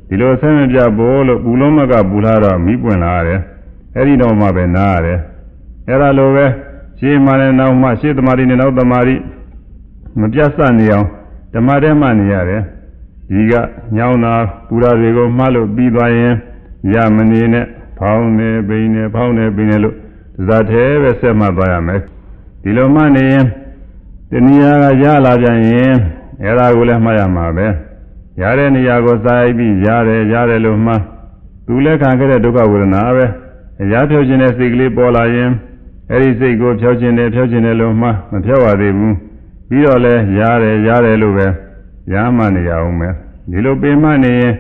ဒီလိုဆင်းမပြဘောလို့ဘူးလုံးမကဘူးလာတော့မိပွင့်လာရတယ်အဲဒီတော့မှပဲနားရတယ်အဲဒါလိုပဲရှင်းမှလည်းနောက်မှရှင်းသမารိနဲ့နောက်သမารိမပြတ်စနေအောင်ဓမ္မထဲမှနေရတယ် ဒီကညောင်းတာပူရာတွေကိုမှတ်လို့ပြီးသွားရင်ရမနေနဲ့ဖောင်းနေပိန်နေဖောင်းနေပိန်နေလို့ဇာထဲပဲဆက်မှသွားရမယ်ဒီလိုမှနေရင်တဏှာကရလာပြန်ရင်အဲ့ဒါကိုလည်းမှားရမှာပဲရတဲ့နေရာကိုစာလိုက်ပြီးရတယ်ရတယ်လို့မှသူလည်းခံခဲ့တဲ့ဒုက္ခဝေဒနာပဲအရာဖြောခြင်းတဲ့စိတ်ကလေးပေါ်လာရင်အဲ့ဒီစိတ်ကိုဖြောခြင်းတယ်ဖြောခြင်းတယ်လို့မှမဖြောပါသေးဘူးပြီးတော့လဲရတယ်ရတယ်လို့ပဲ ရမှနေရအောင်မယ်ဒီလိုပင်မနေရင်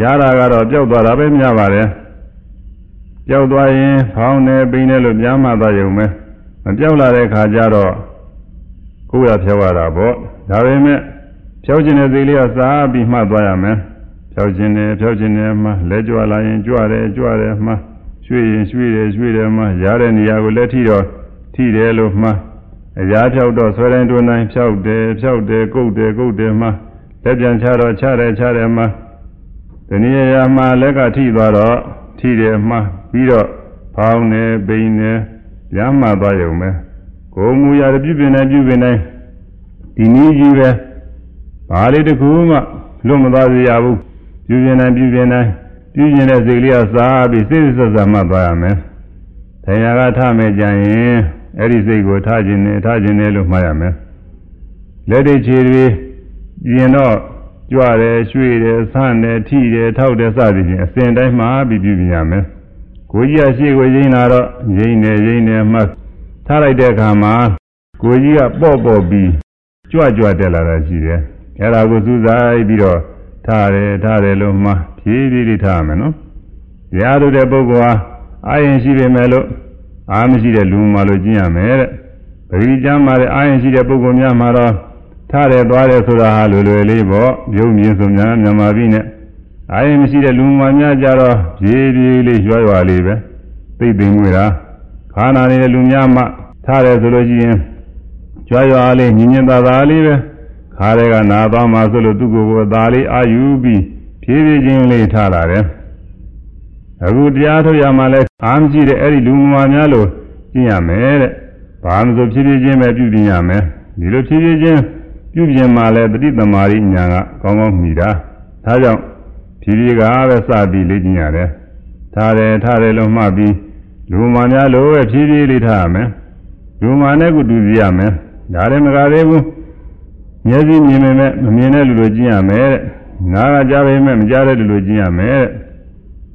ရတာကတော့ပျောက်သွားတာပဲများပါတယ်ပျောက်သွားရင်ဖောင်းနေပိနေလို့ပြန်မှသွားရုံပဲမပျောက်လာတဲ့ခါကျတော့ကိုယ်ရဖြောရတာပေါ့ဒါပေမဲ့ဖြောခြင်းတဲ့စိတ်လေးကစားပြီးမှတ်သွားရမယ်ဖြောခြင်းတယ်ဖြောခြင်းတယ်မှလဲကြွလာရင်ကြွတယ်ကြွတယ်မှရွှေ့ရင်ရွှေ့တယ်ရွှေ့တယ်မှရတဲ့နေရာကိုလက်ထိတော့ထိတယ်လို့မှအရာဖြောက်တော့ဆွဲတိုင်းတွန်းတိုင်းဖြောက်တယ်ဖြောက်တယ်ကုတ်တယ်ကုတ်တယ်မှ လက်ပြန်ချတော့ချတယ်ချတယ်မှဒီနေရာမှာလက်ကထိသွားတော့ထိတယ်မှပြီးတော့ဖောင်းနေပိန်နေပြန်မှသွားရုံပဲကိုမူရာပြုပြင်နေပြုပြင်နေဒီနည်းကြီးပဲဘာလေးတစ်ခုမှလွတ်မသွားစေရဘူးပြုပြင်နေပြုပြင်နေပြုပြင်တဲ့စိတ်လေးကစားပြီးစိတ်ဆက်ဆက်မှသွားရမယ်တရားကထမယ်ကြရင်အဲ့ဒီစိတ်ကိုထားခြင်းနဲ့ထားခြင်းနဲ့လို့မှားရမယ်လက်တွေခြေတွေ ပြင်တော့ကြွတယ်ရွှေ့တယ်ဆန့်တယ်ထိတယ်ထောက်တယ်စသည်ဖြင့်အစဉ်တိုင်းမှာပြီးပြုပြင်ရမယ်ကိုကြီးကရှေ့ကိုရင်းလာတော့ရင်းနေရင်းနေမှထားလိုက်တဲ့အခါမှာကိုကြီးကပေါ့ပေါ့ပြီးကြွကြွတက်လာတာရှိတယ်အဲ့ဒါကိုစူးစိုက်ပြီးတော့ထားတယ်ထားတယ်လို့မှဖြည်းဖြည်းလေးထားရမယ်နော်ရားတို့တဲ့ပုဂ္ဂိုလ်ဟာအာရင်ရှိပေမဲ့လို့အာမရှိတဲ့လူမှလို့ကျင့်ရမယ်တဲ့ပရိကျမ်းမှာတဲ့အာရင်ရှိတဲ့ပုဂ္ဂိုလ်များမှာတော့ ထားတယ်သွားတယ်ဆိုတာဟာလွယ်လွယ်လေးပေါ့ပြုံးမြင်ဆိုများမြန်မာပြည်နဲ့အာရင်မရှိတဲ့လူမှများကြတော့ဖြည်းဖြည်းလေးရွရွလေးပဲသိသိငွေတာခါနာနေတဲ့လူများမှထားတယ်ဆိုလို့ရှိရင်ကြွားရွာလေးညင်ညင်သာသာလေးပဲခါတွေကနာသွားမှဆိုလို့သူ့ကိုယ်ကိုသာလေးအာယူပြီးဖြည်းဖြည်းချင်းလေးထားလာတယ်အခုတရားထုတ်ရမှလဲအားမရှိတဲ့အဲ့ဒီလူမများလို့ကျင့်ရမယ်တဲ့ဘာမှမဆိုဖြည်းဖြည်းချင်းပဲပြုပြင်ရမယ်ဒီလိုဖြည်းဖြည်းချင်း ပြုပြင်မှလဲပฏิသမารိညာကကောင်းကောင်းမိတာဒါကြောင့်ဖြည်းဖြည်းကပဲစပြီးလေ့ကျင့်ရတယ်ထားတယ်ထားတယ်လို့မှတ်ပြီးလူမများလို့ပဲဖြည်းဖြည်းလေးထားရမယ်လူမနဲ့ကုတူစီရမယ်ဒါလည်းမကသေးဘူးမျက်စိမြင်ပေမဲ့မမြင်တဲ့လူလိုကျင့်ရမယ်တဲ့နားကကြားပေမဲ့မကြားတဲ့လူလိုကျင့်ရမယ်တဲ့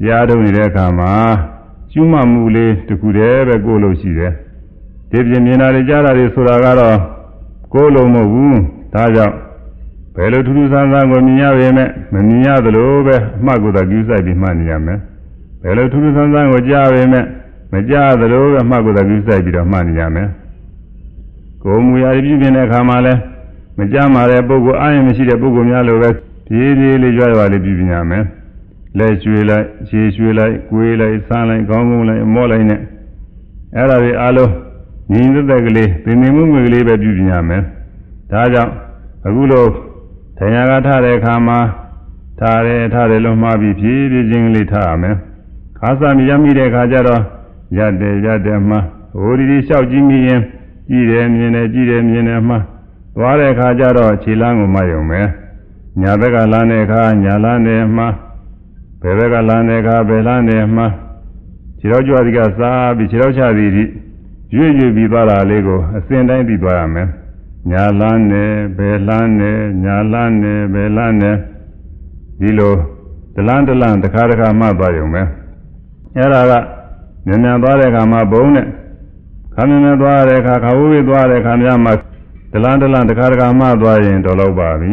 ရားထုတ်နေတဲ့အခါမှာကျွမ်းမှမှုလေးတခုတည်းပဲကိုယ်လို့ရှိတယ်ဒီပြင်မြင်တာတွေကြားတာတွေဆိုတာကတော့ကိုယ်လုံးမဟုတ်ဘူး ဒါကြောင့်ဘယ်လိုထူးထူးဆန်းဆန်းကိုမြင်ရပေမဲ့မမြင်ရသလိုပဲအမှတ်ကိုသာကြည့်ဆိုင်ပြီးမှတ်နေရမယ်ဘယ်လိုထူးထူးဆန်းဆန်းကိုကြားပေမဲ့မကြားသလိုပဲအမှတ်ကိုသာကြည့်ဆိုင်ပြီးတော့မှတ်နေရမယ်ကိုယ်မူရာပြုပြင်တဲ့အခါမှာလဲမကြားမှာတဲ့ပုဂ္ဂိုလ်အာရုံမရှိတဲ့ပုဂ္ဂိုလ်များလိုပဲဖြည်းဖြည်းလေးကြွရွာလေးပြုပြင်ရမယ်လက်ရွှေလိုက်ခြေရွှေလိုက်ကိုယ်လိုက်ဆန်းလိုက်ခေါင်းကုန်းလိုက်မော့လိုက်နဲ့အဲ့ဒါတွေအလုံးညီသက်သက်ကလေးသင်္နေမှုငွေကလေးပဲပြုပြင်ရမယ်ဒါကြောင့် အခုလိုတရားကထားတဲ့အခါမှာထားတယ်ထားတယ်လို့မှားပြီးဖြည်းဖြည်းချင်းလေးထားရမယ်ခါစာမြရမိတဲ့အခါကျတော့ရက်တယ်ရက်တယ်မှာဟိုဒီဒီလျှောက်ကြည့်မိရင်ကြည့်တယ်မြင်တယ်ကြည့်တယ်မြင်တယ်မှာသွားတဲ့အခါကျတော့ခြေလမ်းကိုမယုံမယ်ညာဘက်ကလမ်းတဲ့အခါညာလမ်းတဲ့မှာဘယ်ဘက်ကလမ်းတဲ့အခါဘယ်လမ်းတဲ့မှာခြေတော်ကြွားဒီကစားပြီးခြေတော်ချသည်ဒီရွေ့ရွေ့ပြီးသွားတာလေးကိုအစဉ်တိုင်းပြီးသွားရမယ် ညာလန်းနဲ့ဘယ်လန်းနဲ့ညာလန်းနဲ့ဘယ်လန်းနဲ့ဒီလိုဒလန်းဒလန်းတစ်ခါတစ်ခါမှသွားရုံပဲအဲ့ဒါကမြန်မြန်သွားတဲ့အခါမှာဘုံနဲ့ခါမြန်မြန်သွားတဲ့အခါခါဝေးဝေးသွားတဲ့အခါများမှာဒလန်းဒလန်းတစ်ခါတစ်ခါမှသွားရင်တော်တော့ပါပြီ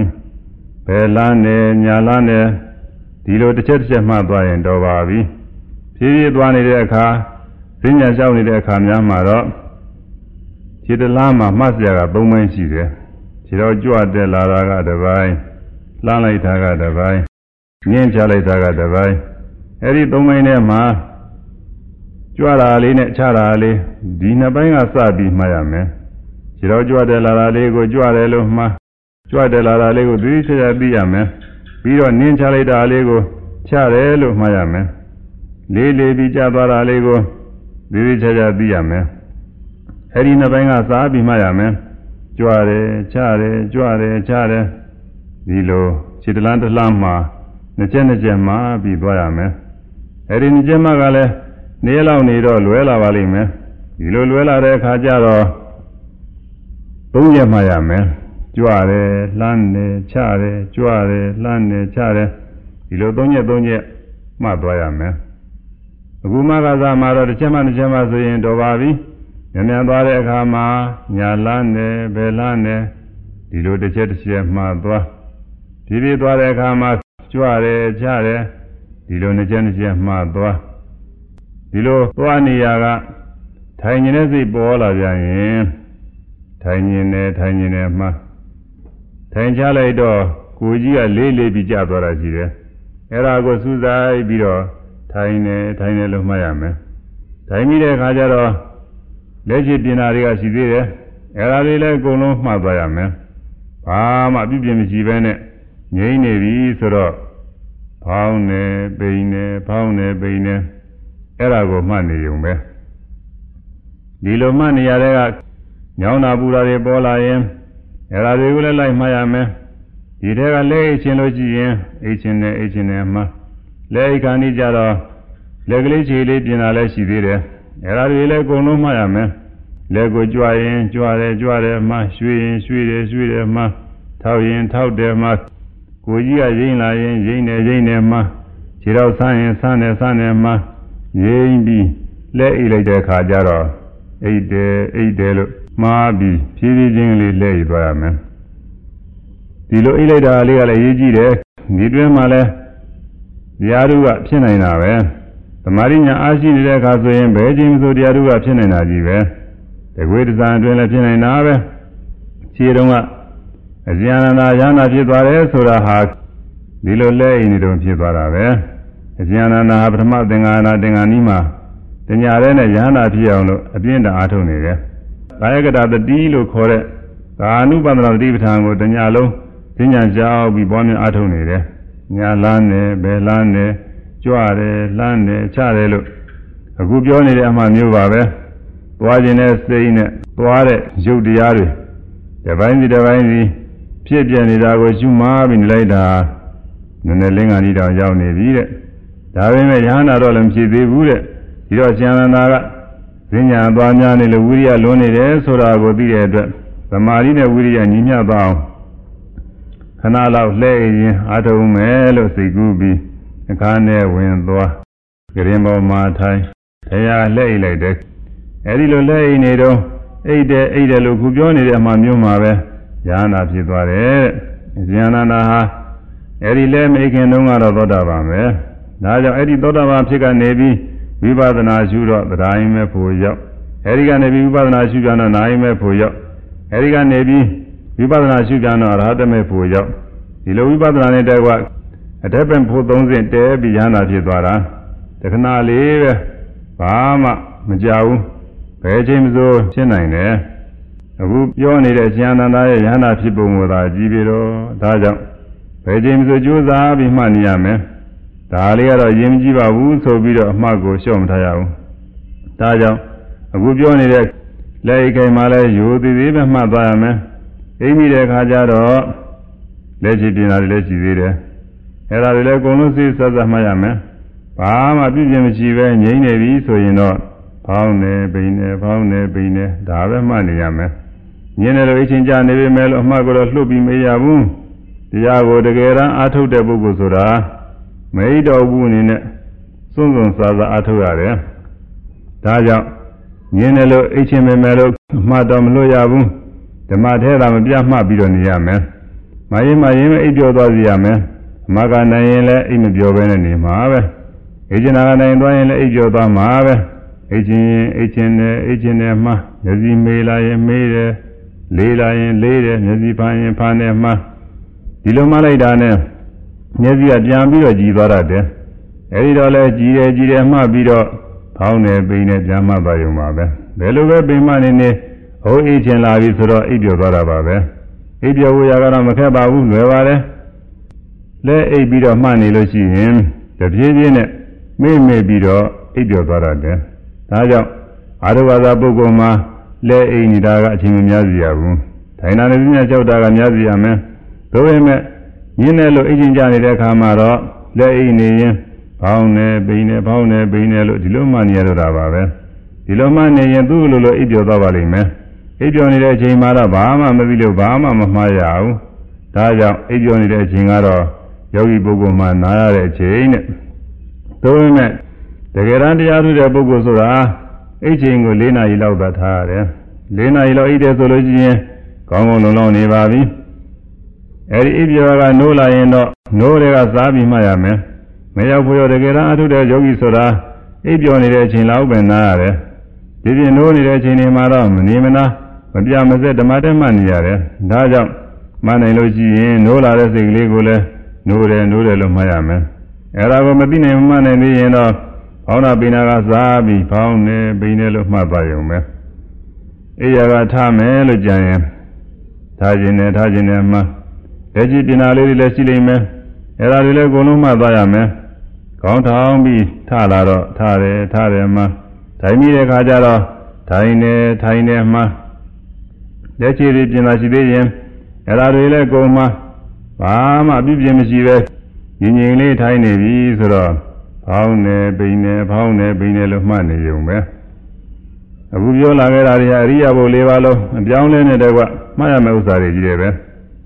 ဘယ်လန်းနဲ့ညာလန်းနဲ့ဒီလိုတစ်ချက်တစ်ချက်မှသွားရင်တော်ပါပြီဖြည်းဖြည်းသွားနေတဲ့အခါဈဉ္ညာလျှောက်နေတဲ့အခါများမှာတော့ ခြေတလားမှာမှတ်စရာက၃ပိုင်းရှိတယ်ခြေတော်ကြွတက်လာတာကတစ်ပိုင်းလှမ်းလိုက်တာကတစ်ပိုင်းငင်းချလိုက်တာကတစ်ပိုင်းအဲ့ဒီ၃ပိုင်းထဲမှာကြွတာလေးနဲ့ချတာလေးဒီနှစ်ပိုင်းကစပြီးမှတ်ရမယ်ခြေတော်ကြွတက်လာတာလေးကိုကြွတယ်လို့မှတ်ကြွတက်လာတာလေးကိုသိချာသိရမယ်ပြီးတော့နင်းချလိုက်တာလေးကိုချတယ်လို့မှတ်ရမယ်လေးလေးပြီးကြသွားတာလေးကိုသိသိချာချာသိရမယ် အဲ့ဒီနှစ်ပိုင်းကစားပြီးမှရမယ်ကြွတယ်ချတယ်ကြွတယ်ချတယ်ဒီလိုခြေတလန်းတလန်းမှာနှစ်ချက်နှစ်ချက်မှပြီးသွားရမယ်အဲ့ဒီနှစ်ချက်မှကလည်းနေလောက်နေတော့လွဲလာပါလိမ့်မယ်ဒီလိုလွဲလာတဲ့အခါကျတော့သုံးချက်မှရမယ်ကြွတယ်လှမ်းတယ်ချတယ်ကြွတယ်လှမ်းတယ်ချတယ်ဒီလိုသုံးချက်သုံးချက်မှသွားရမယ်အခုမှကစားမှာတော့တစ်ချက်မှတစ်ချက်မှဆိုရင်တော်ပါပြီ မြန်မြန်သွားတဲ့အခါမှာညာလန်းတယ်ဘယ်လန်းတယ်ဒီလိုတစ်ချက်တစ်ချက်မှသွားဖြည်းဖြည်းသွားတဲ့အခါမှာကြွတယ်ချတယ်ဒီလိုနှစ်ချက်နှစ်ချက်မှသွားဒီလိုသွားနေရကထိုင်နေတဲ့စိတ်ပေါ်လာပြန်ရင်ထိုင်နေတယ်ထိုင်နေတယ်မှထိုင်ချလိုက်တော့ကိုကြီးကလေးလေးပြီးကျသွားတာရှိတယ်အဲ့ဒါကိုစူးစိုက်ပြီးတော့ထိုင်နေထိုင်နေလို့မှတ်ရမယ်ထိုင်ပြီးတဲ့အခါကျတော့ လက်ရှိပြင်တာတွေကရှိသေးတယ်အဲ့ဒါတွေလည်းအကုန်လုံးမှတ်သွားရမယ်ဘာမှပြုပြင်မရှိဘဲနဲ့ငြိမ့်နေပြီဆိုတော့ဖောင်းနေပိန်နေဖောင်းနေပိန်နေအဲ့ဒါကိုမှတ်နေုံပဲဒီလိုမှနေရတဲ့ကညောင်းတာပူတာတွေပေါ်လာရင်အဲ့ဒါတွေကိုလည်းလိုက်မှတ်ရမယ်ဒီထဲကလက်အိတ်ချင်းလို့ရှိရင်အိတ်ချင်းနဲ့အိတ်ချင်းနဲ့မှလက်အိတ်ခါနေကြတော့လက်ကလေးခြေလေးပြင်တာလည်းရှိသေးတယ် အဲ့ဒါတွေလည်းအကုန်လုံးမှတ်ရမယ်လက်ကိုကြွရင်ကြွတယ်ကြွတယ်မှရွှေရင်ရွှေတယ်ရွှေတယ်မှထောက်ရင်ထောက်တယ်မှကိုကြီးကရိမ့်လာရင်ရိမ့်တယ်ရိမ့်တယ်မှခြေတော့ဆန်းရင်ဆန်းတယ်ဆန်းတယ်မှရိမ့်ပြီးလက်အိတ်လိုက်တဲ့ခါကျတော့အိတ်တယ်အိတ်တယ်လို့မှားပြီးဖြည်းဖြည်းချင်းလေးလက်ရသွားရမယ်ဒီလိုအိတ်လိုက်တာလေးကလည်းရေးကြည့်တယ်ဒီတွင်းမှာလဲတရားဓုကဖြစ်နိုင်တာပဲ သမာဓိညာအားရှိနေတဲ့အခါဆိုရင်ဘယ်ချိန်မှတရားဓုကဖြစ်နိုင်တာကြီးပဲတကွေးတစားအတွင်းလည်းဖြစ်နိုင်တာပဲခြေတုံးကအဇယန္နာယန္နာဖြစ်သွားတယ်ဆိုတာဟာဒီလိုလဲအိမ်နေတုံဖြစ်သွားတာပဲအဇယန္နာဟာပထမသင်္ဃာနာသင်္ဃာနီးမှာတညာရဲနဲ့ယန္နာဖြစ်အောင်လို့အပြင်းတအားထုတ်နေတယ်ကာယကတတတိလို့ခေါ်တဲ့ကာနုပန္နတတိပဋ္ဌာန်ကိုတညာလုံးသိညာကြောက်ပြီးပွားများအားထုတ်နေတယ်ညာလန်းတယ်ဘယ်လန်းတယ် ကြွတယ်လှမ်းတယ်ချတယ်လို့အခုပြောနေတဲ့အမှမျိုးပါပဲသွားခြင်းနဲ့စိတ်နဲ့သွားတဲ့ရုပ်တရားတွေတစ်ပိုင်းစီတစ်ပိုင်းစီဖြစ်ပြနေတာကိုရှုမှပြီးနေလိုက်တာနည်းနည်းလင်းကဏီတောင်ရောက်နေပြီတဲ့ဒါပေမဲ့ယဟနာတော့လည်းမဖြစ်သေးဘူးတဲ့ဒီတော့ဉာဏနာကဈဉ္ညာသွားများနေလို့ဝိရိယလွန်နေတယ်ဆိုတာကိုသိတဲ့အတွက်သမာဓိနဲ့ဝိရိယညီမျှသွားအောင်ခဏလောက်လှည့်ရင်အားထုတ်မယ်လို့စိတ်ကူးပြီး အခါနဲ့ဝင်သွားကရင်ပေါ်မှာထိုင်တရားလှည့်လိုက်တယ်အဲဒီလိုလှည့်နေတော့အိတ်တယ်အိတ်တယ်လို့ခုပြောနေတဲ့အမှမျိုးမှာပဲဉာဏ်ဖြစ်သွားတယ်ဉာဏ်နာဟာအဲဒီလဲမိခင်တုန်းကတော့သောတာပန်ပဲဒါကြောင့်အဲ့ဒီသောတာပန်ဖြစ်ကနေပြီးဝိပဿနာရှုတော့တရားရင်မဲ့ဖို့ရောက်အဲဒီကနေပြီးဝိပဿနာရှုပြန်တော့နာရင်မဲ့ဖို့ရောက်အဲဒီကနေပြီးဝိပဿနာရှုပြန်တော့ရဟတမဲ့ဖို့ရောက်ဒီလိုဝိပဿနာနဲ့တည်းက အတက်ပင်ဖို့သုံးစင်တဲပြီးရဟနာဖြစ်သွားတာတခဏလေးပဲဘာမှမကြဘူးဘယ်ချိန်မစိုးဖြစ်နိုင်တယ်အခုပြောနေတဲ့ဉာဏ်တန်ရဲ့ရဟနာဖြစ်ပုံကိုသာကြည့်ပြီးတော့ဒါကြောင့်ဘယ်ချိန်မစိုးကြိုးစားပြီးမှတ်နေရမယ်ဒါလေးကတော့ရင်မကြည့်ပါဘူးဆိုပြီးတော့အမှတ်ကိုရှော့မထားရဘူးဒါကြောင့်အခုပြောနေတဲ့လက်အိတ်ခိုင်မှလည်းယူသေးသေးပဲမှတ်သွားရမယ်အိမ်မိတဲ့ခါကျတော့လက်ချပြင်တာတွေလည်းရှိသေးတယ် အဲ့ဒါတွေလည်းအကုန်လုံးစိတ်ဆက်ဆက်မှတ်ရမယ်ဘာမှပြည့်ပြည့်မရှိပဲငြိမ့်နေပြီဆိုရင်တော့ဖောင်းနေပိနေဖောင်းနေပိနေဒါပဲမှတ်နေရမယ်ညင်းတယ်လို့အချင်းကြနေပြီမဲ့လို့အမှတ်ကိုတော့လှုပ်ပြီးမရဘူးတရားကိုတကယ်တမ်းအားထုတ်တဲ့ပုဂ္ဂိုလ်ဆိုတာမိတော်ဘူးအနေနဲ့စွန့်စွန့်စားစားအားထုတ်ရတယ်ဒါကြောင့်ညင်းတယ်လို့အိတ်ချင်းပဲမဲ့လို့အမှတ်တော့မလွတ်ရဘူးဓမ္မထဲသာမပြတ်မှတ်ပြီးတော့နေရမယ်မရင်မရင်ပဲအိပ်ပြောသွားစီရမယ် မကနိုင်ရင်လည်းအိပ်မပြောဘဲနဲ့နေမှာပဲအိတ်ချင်တာကနိုင်သွားရင်လည်းအိပ်ပြောသွားမှာပဲအိတ်ချင်းအိတ်ချင်းနဲ့အိတ်ချင်းနဲ့မှမျက်စိမေးလာရင်မေးတယ်လေးလာရင်လေးတယ်မျက်စိဖမ်းရင်ဖမ်းတယ်မှဒီလိုမှလိုက်တာနဲ့မျက်စိကပြန်ပြီးတော့ကြည်သွားတယ်အဲဒီတော့လဲကြည်တယ်ကြည်တယ်မှပြီးတော့ဖောင်းတယ်ပိန်တယ်ပြန်မှသွားရုံပါပဲဘယ်လိုပဲပိန်မှနေနေဟိုအိတ်ချင်းလာပြီဆိုတော့အိပ်ပြောသွားတာပါပဲအိပ်ပြောဝရကတော့မခက်ပါဘူးလွယ်ပါတယ် လဲအိပ်ပြီးတော့မှတ်နေလို့ရှိရင်တပြေးပြေးနဲ့မေ့မေ့ပြီးတော့အိပ်ပျော်သွားတယ်။ဒါကြောင့်အာရဝဇပုဂ္ဂိုလ်မှာလဲအိမ်နေတာကအချိန်မများစီရဘူး။ထိုင်တာနဲ့ပြညာကြောက်တာကများစီရမယ်။ဒါပေမဲ့ညင်းတယ်လို့အိမ်ချင်းကြနေတဲ့အခါမှာတော့လက်အိမ်နေရင်ဘောင်းနေပိန်နေဘောင်းနေပိန်နေလို့ဒီလိုမှနေရတော့တာပါပဲ။ဒီလိုမှနေရင်သူ့လိုလိုအိပ်ပျော်သွားပါလိမ့်မယ်။အိပ်ပျော်နေတဲ့အချိန်မှာတော့ဘာမှမသိလို့ဘာမှမမှားရဘူး။ဒါကြောင့်အိပ်ပျော်နေတဲ့အချိန်ကတော့ ယောဂီပုဂ္ဂိုလ်မှနားရတဲ့အချိန်နဲ့သို့ပေမဲ့တကယ်တမ်းတရားထုတဲ့ပုဂ္ဂိုလ်ဆိုတာအိတ်ချိန်ကို၄နာရီလောက်သာထားရတယ်၄နာရီလောက်အိတ်တယ်ဆိုလို့ရှိရင်ကောင်းကောင်းလုံလုံနေပါပြီအဲဒီအိပ်ပြောကနိုးလာရင်တော့နိုးတွေကစားပြီးမှရမယ်မရောက်ဖို့ရတကယ်တမ်းအထုတဲ့ယောဂီဆိုတာအိပ်ပြောနေတဲ့အချိန်လောက်ပဲနားရတယ်ဒီပြင်နိုးနေတဲ့အချိန်တွေမှာတော့မနေမနာမပြမစက်ဓမ္မတက်မှနေရတယ်ဒါကြောင့်မနိုင်လို့ရှိရင်နိုးလာတဲ့စိတ်ကလေးကိုလည်း နိုးတယ်နိုးတယ်လို့မှတ်ရမယ်အဲ့ဒါကိုမသိနိုင်မှနိုင်သေးရင်တော့ဖောင်းတာပိနာကစားပြီးဖောင်းနေပိနေလို့မှတ်ပါရုံပဲအိယာကထားမယ်လို့ကြံရင်ထားခြင်းနဲ့ထားခြင်းနဲ့မှလက်ကြည့်ပိနာလေးတွေလည်းရှိလိမ့်မယ်အဲ့ဒါတွေလည်းအကုန်လုံးမှတ်သွားရမယ်ခေါင်းထောင်ပြီးထလာတော့ထားတယ်ထားတယ်မှထိုင်မိတဲ့ခါကျတော့ထိုင်နေထိုင်နေမှလက်ချေတွေပြင်လာရှိသေးရင်အဲ့ဒါတွေလည်းကုန်မှ ဘာမှအပြစ်ပြင်းမရှိပဲငြိမ်ငြိမ်လေးထိုင်နေပြီဆိုတော့ဖောင်းနေပိန်နေဖောင်းနေပိန်နေလို့မှတ်နေုံပဲအခုပြောလာခဲ့တာတွေအရိယာဘုလေးပါလုံးအပြောင်းလဲနေတဲ့ကွမှတ်ရမယ့်ဥစ္စာတွေကြီးတယ်ပဲ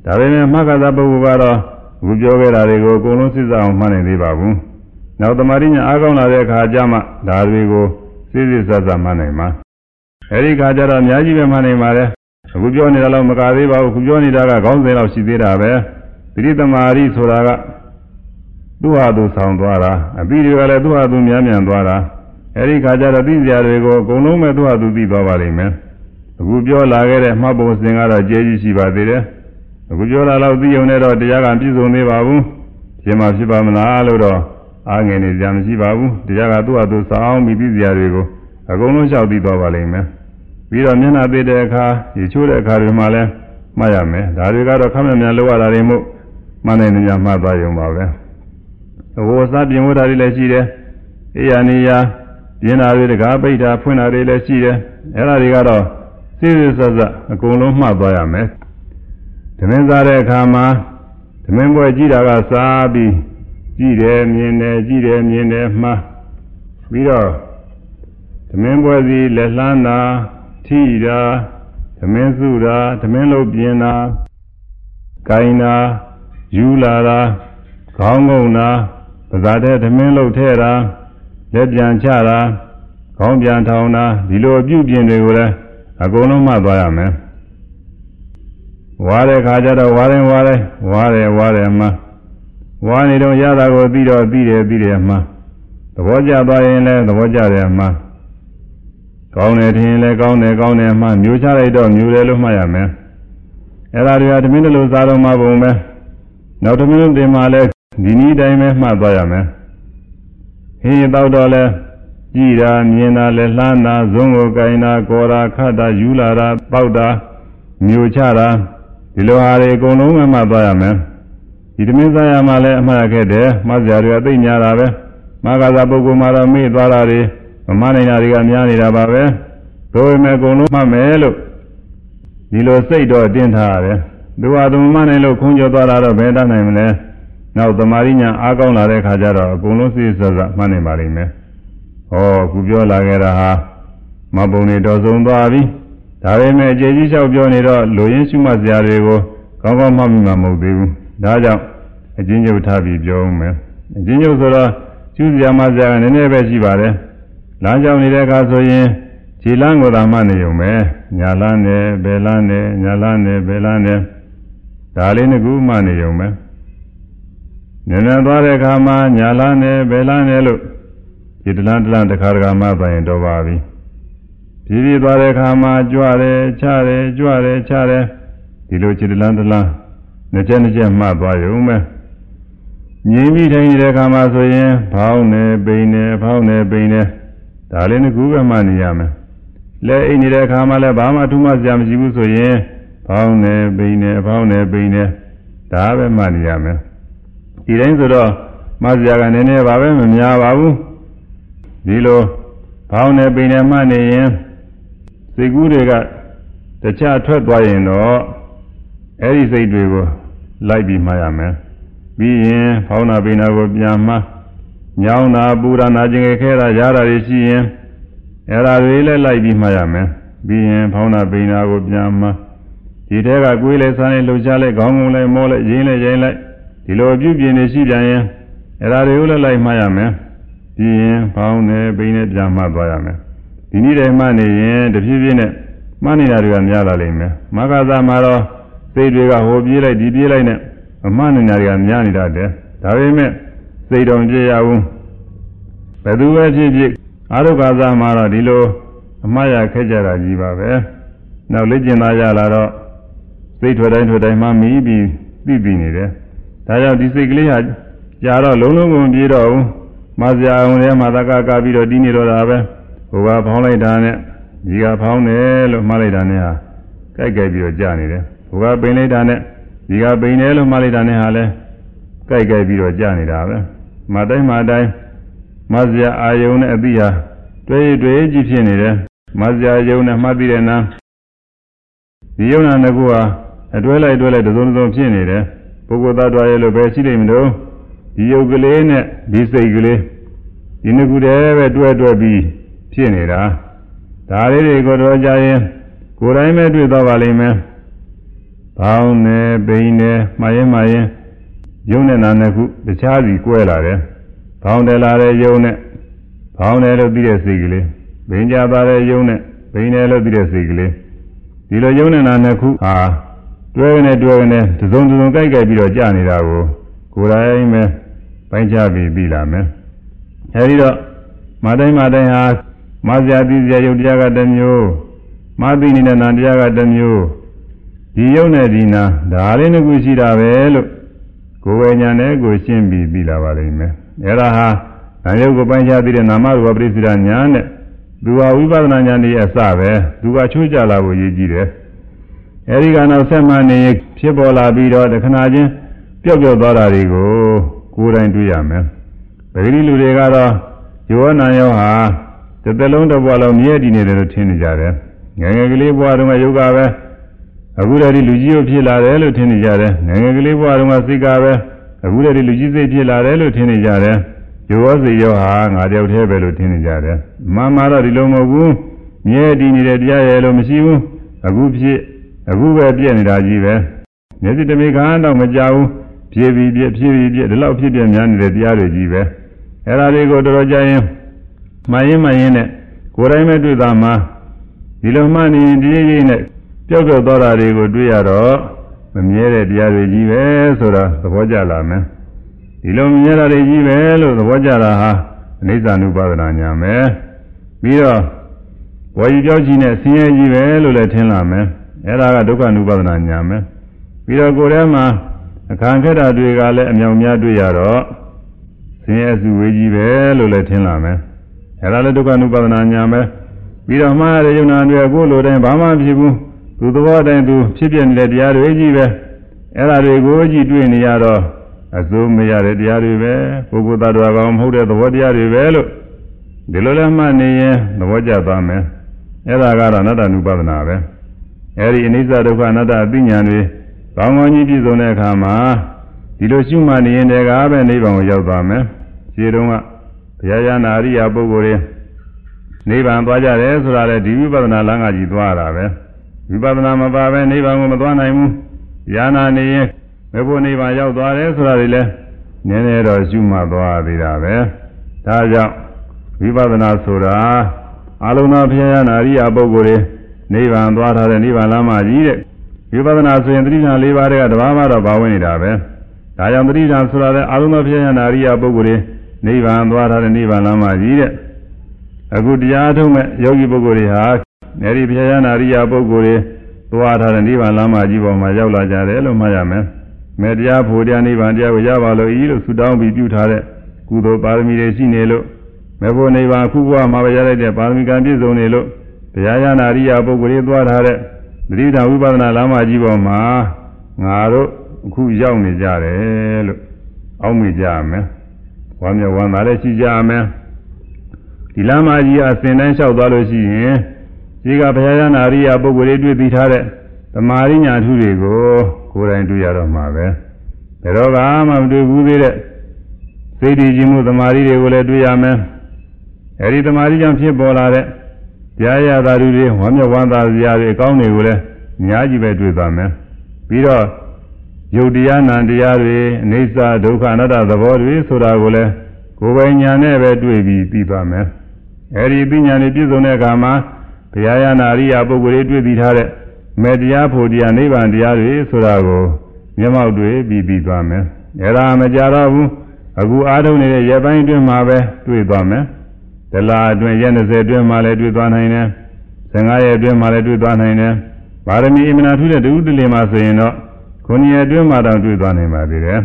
ဒါပေမဲ့မှတ်ကသာပုဂ္ဂိုလ်ကတော့အခုပြောခဲ့တာတွေကိုအကုန်လုံးစစ်စအောင်မှတ်နိုင်သေးပါဘူးနောက်တမာရိညာအားကောင်းလာတဲ့အခါကျမှဒါတွေကိုစစ်စစ်ဆက်ဆက်မှတ်နိုင်မှာအဲဒီခါကျတော့အများကြီးပဲမှတ်နိုင်ပါတယ်အခုပြောနေတာတော့မကသေးပါဘူးအခုပြောနေတာကခေါင်းစဉ်လောက်ရှိသေးတာပဲ ပရိသမารိဆိုတာကသူ့ဟာသူဆောင်သွားတာအပိတွေကလည်းသူ့ဟာသူများမြန်သွားတာအဲဒီခါကျတော့သိစရာတွေကိုအကုန်လုံးပဲသူ့ဟာသူသိသွားပါလိမ့်မယ်အခုပြောလာခဲ့တဲ့မှတ်ပုံစဉ်ကတော့ကျေးဇူးရှိပါသေးတယ်အခုပြောလာတော့သိုံနဲ့တော့တရားကပြည့်စုံသေးပါဘူးရှင်မဖြစ်ပါမလားလို့တော့အားငယ်နေကြမရှိပါဘူးတရားကသူ့ဟာသူဆောင်ပြီးသိစရာတွေကိုအကုန်လုံးလျှောက်သိသွားပါလိမ့်မယ်ပြီးတော့မျက်နှာသေးတဲ့အခါရေချိုးတဲ့အခါတွေမှာလည်းမှတ်ရမယ်ဒါတွေကတော့ခက်မြန်မြန်လောက်ရတာတွေမို့ မှတ်နိုင်နေကြမှတ်သွားရုံပါပဲဟိုစားပြင်ဝတ်တာတွေလည်းရှိတယ်အေးရနေရပြင်းတာတွေတကားပိတ်တာဖွင့်တာတွေလည်းရှိတယ်အဲ့ဒါတွေကတော့စိစိဆက်ဆက်အကုန်လုံးမှတ်သွားရမယ်ဓမင်းစားတဲ့အခါမှာဓမင်းပွဲကြည့်တာကစားပြီးကြည့်တယ်မြင်တယ်ကြည့်တယ်မြင်တယ်မှားပြီးတော့သမင်းပွဲစီလက်လှမ်းတာထိတာသမင်းစုတာသမင်းလုံးပြင်းတာကိုင်းတာ ယူလာတာခေါင်းငုံတာပါဇာတဲ့သမင်းလုံးထဲတာလက်ပြန်ချတာခေါင်းပြန်ထောင်တာဒီလိုအပြုပြင်တွေကိုလည်းအကုန်လုံးမှတ်သွားရမယ်ဝါတဲ့ခါကျတော့ဝါရင်ဝါတယ်ဝါတယ်ဝါတယ်မှဝါနေတော့ရတာကိုသိတော့သိတယ်သိတယ်မှသဘောကျသွားရင်လည်းသဘောကျတယ်မှကောင်းတယ်ထင်ရင်လည်းကောင်းတယ်ကောင်းတယ်မှမျိုးချလိုက်တော့မျိုးတယ်လို့မှတ်ရမယ်အဲ့ဒါတွေကတမင်းတို့လိုစားတော့မှပုံပဲ နောက်တမင်းတို့တင်မှလည်းဒီနည်းတိုင်းပဲမှတ်သွားရမယ်ဟင်းတောက်တော့လဲကြည်တာမြင်တာလဲလှမ်းတာဇုံကိုကိုင်တာကော်တာခတ်တာယူလာတာပေါက်တာမျိုးချတာဒီလိုဟာတွေအကုန်လုံးမှတ်သွားရမယ်ဒီတမင်းစားရမှလည်းအမှားခဲ့တယ်မှတ်ကြရသိညာတာပဲမဂ္ဂဇပုဂ္ဂိုလ်မှာတော့မေ့သွားတာတွေမမနိုင်တာတွေကများနေတာပါပဲတို့ပေမဲ့အကုန်လုံးမှတ်မယ်လို့ဒီလိုစိတ်တော့တင်းထားရတယ် သူဟာသူမနိုင်လို့ခုံးကျော်သွားတာတော့ဘယ်တတ်နိုင်မလဲနောက်သမာဓိညာအားကောင်းလာတဲ့ခါကျတော့အကုန်လုံးစိတ်ဆက်ဆက်မှတ်နိုင်ပါလိမ့်မယ်ဟောခုပြောလာခဲ့တာဟာမပုံနေတော်ဆုံးသွားပြီဒါပေမဲ့အကျေကြီးလျှောက်ပြောနေတော့လူရင်းရှုမှတ်စရာတွေကိုကောင်းကောင်းမှတ်မိမှာမဟုတ်သေးဘူးဒါကြောင့်အချင်းချုပ်ထားပြီးပြောဦးမယ်အချင်းချုပ်ဆိုတော့ကျူးစရာမှစရာကနည်းနည်းပဲရှိပါတယ်လမ်းကြောင်းနေတဲ့အခါဆိုရင်ခြေလမ်းကိုသာမှနေုံပဲညာလမ်းနဲ့ဘယ်လမ်းနဲ့ညာလမ်းနဲ့ဘယ်လမ်းနဲ့ ဒါလေးနှစ်ခုမှနေုံပဲနည်းနည်းသွားတဲ့အခါမှာညာလမ်းနဲ့ဘယ်လမ်းနဲ့လို့ဒီတလန်းတလန်းတစ်ခါတစ်ခါမှပိုင်တော့ပါပြီပြည်ပြည်သွားတဲ့အခါမှာကြွတယ်ချတယ်ကြွတယ်ချတယ်ဒီလိုခြေတလန်းတလန်းနှစ်ချက်နှစ်ချက်မှသွားရုံပဲငြိမ်ပြီးထိုင်နေတဲ့အခါမှာဆိုရင်ဖောင်းနေပိန်နေဖောင်းနေပိန်နေဒါလေးနှစ်ခုပဲမှနေရမယ်လက်အိမ်နေတဲ့အခါမှာလည်းဘာမှထူးမှစရာမရှိဘူးဆိုရင် ဖောင်းနေပိန်နေဖောင်းနေပိန်နေဒါပဲမှနေရမယ်ဒီတိုင်းဆိုတော့မစရာကနည်းနည်းပါပဲမများပါဘူးဒီလိုဖောင်းနေပိန်နေမှနေရင်စိတ်ကူးတွေကတခြားထွက်သွားရင်တော့အဲ့ဒီစိတ်တွေကိုလိုက်ပြီးမှရမယ်ပြီးရင်ဖောင်းနာပိန်နာကိုပြန်မှညောင်းတာပူရနာကျင်ခဲတာရတာတွေရှိရင်အဲ့ဒါတွေလည်းလိုက်ပြီးမှရမယ်ပြီးရင်ဖောင်းနာပိန်နာကိုပြန်မှ ဒီထဲကကိုယ်လေးစားလေးလှုပ်ရှားလေးခေါင်းကုန်းလေးမောလေးရင်းလေးရင်းလိုက်ဒီလိုအပြုပြင်နေရှိပြန်ရင်အဲ့ဒါတွေကိုလည်းလိုက်မှရမယ်ပြီးရင်ဖောင်းနေပိန်နေပြန်မှသွားရမယ်ဒီနည်းတိုင်းမှနေရင်တဖြည်းဖြည်းနဲ့မှနေတာတွေကများလာလိမ့်မယ်မဂ္ဂဇမှာတော့စိတ်တွေကဟိုပြေးလိုက်ဒီပြေးလိုက်နဲ့မမှန်နေတာတွေကများနေတတ်တယ်ဒါပေမဲ့စိတ်တော်ကြည့်ရဘူးဘယ်သူပဲဖြစ်ဖြစ်အာရုကာသမှာတော့ဒီလိုအမှားရခက်ကြတာကြီးပါပဲနောက်လေ့ကျင့်သားရလာတော့ စိတ်ထွက်တိုင်းထွက်တိုင်းမှမီးပြီးပြီးပြီးနေတယ်ဒါကြောင့်ဒီစိတ်ကလေးဟာကြာတော့လုံးလုံးကုန်ပြေးတော့ဘူးမစရာအောင်ထဲမှာသက္ကကပြီးတော့တီးနေတော့တာပဲဟိုကဖောင်းလိုက်တာနဲ့ဒီကဖောင်းတယ်လို့မှားလိုက်တာနဲ့ဟာကြိုက်ကြိုက်ပြီးတော့ကြာနေတယ်ဟိုကပိန်လိုက်တာနဲ့ဒီကပိန်တယ်လို့မှားလိုက်တာနဲ့ဟာလဲကြိုက်ကြိုက်ပြီးတော့ကြာနေတာပဲမတိုင်းမတိုင်းမစရာအာယုံနဲ့အတိဟာတွေ့တွေ့ကြည့်ဖြစ်နေတယ်မဇ္ဇာယုံနဲ့မှတ်ပြီးတဲ့နာဒီယုံနာတစ်ခုဟာ အတွဲလိုက်တွဲလိုက်သုံးသုံးဖြစ်နေတယ်ပုဂ္ဂိုလ်သားတော်ရဲ့လို့ပဲရှိနေမလို့ဒီယုတ်ကလေးနဲ့ဒီစိတ်ကလေးဒီနှစ်ခုတည်းပဲတွဲတွဲပြီးဖြစ်နေတာဒါလေးတွေကိုတော့ကြရင်ကိုယ်တိုင်းပဲတွေ့တော့ပါလိမ့်မယ်ဘောင်းနဲ့ပိန်နဲ့မှားရင်မှားရင်ယုံနဲ့နာနှစ်ခုတခြားစီကွဲလာတယ်ဘောင်းတယ်လာတဲ့ယုံနဲ့ဘောင်းတယ်လို့ပြီးတဲ့စိတ်ကလေးဘိန်းကြပါတဲ့ယုံနဲ့ဘိန်းတယ်လို့ပြီးတဲ့စိတ်ကလေးဒီလိုယုံနဲ့နာနှစ်ခုဟာ တွဲနေတွဲနေတစုံတစုံကြိုက်ကြိုက်ပြီးတော့ကြာနေတာကိုကိုယ်တိုင်ပဲပိုင်းခြားပြီးပြီးလာမယ်အဲဒီတော့မတိုင်းမတိုင်းဟာမဇ္ဇာတိဇယုတ်တရားကတစ်မျိုးမသိနေတဲ့နာတရားကတစ်မျိုးဒီယုတ်နဲ့ဒီနာဒါလေးနှစ်ခုရှိတာပဲလို့ကိုယ်ဝေညာနဲ့ကိုရှင်းပြီးပြီးလာပါလိမ့်မယ်အဲဒါဟာနာယုတ်ကိုပိုင်းခြားပြီးတဲ့နာမရူပပရိစ္ဆေဒညာနဲ့သူဟာဝိပဿနာဉာဏ်ရဲ့အစပဲသူကချိုးကြလာဖို့ရည်ကြီးတယ် အဲဒီကနောက်ဆက်မှနေဖြစ်ပေါ်လာပြီးတော့တခဏချင်းပျောက်ပျောက်သွားတာတွေကိုကိုယ်တိုင်တွေ့ရမယ်ပဂတိလူတွေကတော့ယောနာယောဟာတစ်သက်လုံးတစ်ဘဝလုံးမြဲတည်နေတယ်လို့ထင်နေကြတယ်ငယ်ငယ်ကလေးဘဝတုန်းကယောဂပဲအခုတည်းလူကြီးကိုဖြစ်လာတယ်လို့ထင်နေကြတယ်ငယ်ငယ်ကလေးဘဝတုန်းကစိတ်ကပဲအခုတည်းလူကြီးစိတ်ဖြစ်လာတယ်လို့ထင်နေကြတယ်ယောစိတ်ယောဟာငါတယောက်တည်းပဲလို့ထင်နေကြတယ်မှန်မှာတော့ဒီလိုမဟုတ်ဘူးမြဲတည်နေတဲ့တရားရဲ့လို့မရှိဘူးအခုဖြစ် အခုပဲပြည့်နေတာကြီးပဲမျက်စိတမိခါတော့မကြောက်ဘူးဖြည့်ပြီးပြည့်ဖြည့်ပြီးပြည့်ဒီလောက်ဖြစ်ပြများနေတဲ့တရားတွေကြီးပဲအဲ့ဒါတွေကိုတော်တော်ကြာရင်မှန်ရင်မှန်ရင်နဲ့ကိုယ်တိုင်းပဲတွေ့တာမှဒီလိုမှနေရင်ဒီရိပ်နဲ့ပျောက်ပျောက်သွားတာတွေကိုတွေ့ရတော့မမြဲတဲ့တရားတွေကြီးပဲဆိုတာသဘောကျလာမယ်ဒီလိုမြဲတာတွေကြီးပဲလို့သဘောကျတာဟာအနိစ္စ ानु ပါဒနာညာမယ်ပြီးတော့ဝေကြီးပြောက်ကြီးနဲ့ဆင်းရဲကြီးပဲလို့လည်းထင်လာမယ် အဲ့ဒါကဒုက္ခ అను ပဒနာညာမယ်ပြီးတော့ကိုယ်ထဲမှာအခါခက်တာတွေကလည်းအမြောင်များတွေ့ရတော့ဆင်းရဲစုဝေးကြီးပဲလို့လည်းထင်လာမယ်အဲ့ဒါလည်းဒုက္ခ అను ပဒနာညာမယ်ပြီးတော့မှားတဲ့ယုံနာတွေကိုလိုတိုင်းဘာမှဖြစ်ဘူးသူသဘောတိုင်းသူဖြစ်ပြနေတဲ့တရားတွေကြီးပဲအဲ့ဒါတွေကိုကြည့်တွေ့နေရတော့အစိုးမရတဲ့တရားတွေပဲပုဂ္ဂိုလ်သတ္တဝါကောင်မဟုတ်တဲ့သဘောတရားတွေပဲလို့ဒီလိုလဲမှတ်နေရင်သဘောကျသွားမယ်အဲ့ဒါကတော့အနတ္တ అను ပဒနာပဲ အဲ့ဒီအနိစ္စဒုက္ခအနတ္တအသိဉာဏ်တွေကောင်းကောင်းကြီးပြည့်စုံတဲ့အခါမှာဒီလိုရှုမှတ်နေရင်တည်းကပဲနိဗ္ဗာန်ကိုရောက်သွားမယ်ခြေတုံးကဘုရားရနာအရိယာပုဂ္ဂိုလ်တွေနိဗ္ဗာန်သွားကြတယ်ဆိုတာလေဒီဝိပဿနာလမ်းကကြီးသွားတာပဲဝိပဿနာမပါပဲနိဗ္ဗာန်ကိုမသွားနိုင်ဘူးญาဏနေရင်မေဖို့နိဗ္ဗာန်ရောက်သွားတယ်ဆိုတာတွေလဲနည်းနည်းတော့ရှုမှတ်သွားသေးတာပဲဒါကြောင့်ဝိပဿနာဆိုတာအလုံးစုံဘုရားရနာအရိယာပုဂ္ဂိုလ်တွေ နိဗ္ဗာန်သွားထားတဲ့နိဗ္ဗာန်လမ်းမကြီးတဲ့ဝိပဿနာဆိုရင်သတိဉာဏ်၄ပါးတည်းကတဘာမှတော့ပါဝင်နေတာပဲဒါကြောင့်သတိဉာဏ်ဆိုတာလည်းအာရုံသောဖြစ်ရနာရိယပုဂ္ဂိုလ်တွေနိဗ္ဗာန်သွားထားတဲ့နိဗ္ဗာန်လမ်းမကြီးတဲ့အခုတရားထုတ်မဲ့ယောဂီပုဂ္ဂိုလ်တွေဟာအဲဒီဖြစ်ရနာရိယပုဂ္ဂိုလ်တွေသွားထားတဲ့နိဗ္ဗာန်လမ်းမကြီးပေါ်မှာရောက်လာကြတယ်လို့မှတ်ရမယ်မေတ္တရားဖို့တရားနိဗ္ဗာန်တရားကိုရပါလို့ဤလို့ဆုတောင်းပြီးပြုထားတဲ့ကုသိုလ်ပါရမီတွေရှိနေလို့မေဖို့နိဗ္ဗာန်အခုဘဝမှာပဲရလိုက်တဲ့ပါရမီကံပြည့်စုံနေလို့ တရားရနာရိယပုဂ္ဂိုလ်တွေသွားထားတဲ့သတိဓာဝိပဿနာလမ်းမကြီးပေါ်မှာငါတို့အခုရောက်နေကြတယ်လို့အောက်မေ့ကြရမယ်။ဝမ်းမြောက်ဝမ်းသာလည်းရှိကြရမယ်။ဒီလမ်းမကြီးအစဉ်တိုင်းလျှောက်သွားလို့ရှိရင်ဒီကဘုရားရနာရိယပုဂ္ဂိုလ်တွေတွေ့သိထားတဲ့သမာရိညာထုတွေကိုကိုယ်တိုင်တွေ့ရတော့မှာပဲ။ဘယ်တော့မှမတွေ့ဘူးသေးတဲ့စိတ်တည်ခြင်းမှုသမာဓိတွေကိုလည်းတွေ့ရမယ်။အဲဒီသမာဓိကြောင့်ဖြစ်ပေါ်လာတဲ့ တရားရသာဓုတွေဝမ်းမြောက်ဝမ်းသာစရာတွေအကောင်းတွေကိုလည်းအများကြီးပဲတွေ့သွားမယ်ပြီးတော့ယုတ်တရားနံတရားတွေအိဋ္ဌဒုက္ခအနတ္တသဘောတွေဆိုတာကိုလည်းကိုယ်ပိုင်ညာနဲ့ပဲတွေ့ပြီးပြီးသွားမယ်အဲဒီပညာတွေပြည့်စုံတဲ့အခါမှာဘုရားရနာရိယပုဂ္ဂိုလ်တွေတွေ့ပြီးထားတဲ့မေတ္တရားဖို့တရားနိဗ္ဗာန်တရားတွေဆိုတာကိုမျက်မှောက်တွေ့ပြီးပြီးသွားမယ်အဲဒါမကြတော့ဘူးအခုအားထုတ်နေတဲ့ရပိုင်းအတွင်းမှာပဲတွေ့သွားမယ် တလအတွင်းရက်20အတွင်းမှာလည်းတွေ့သွားနိုင်တယ်15ရက်အတွင်းမှာလည်းတွေ့သွားနိုင်တယ်ပါရမီအမနာထူးတဲ့တူတလင်မှာဆိုရင်တော့ခုနှစ်ရက်အတွင်းမှာတော့တွေ့သွားနိုင်ပါသေးတယ်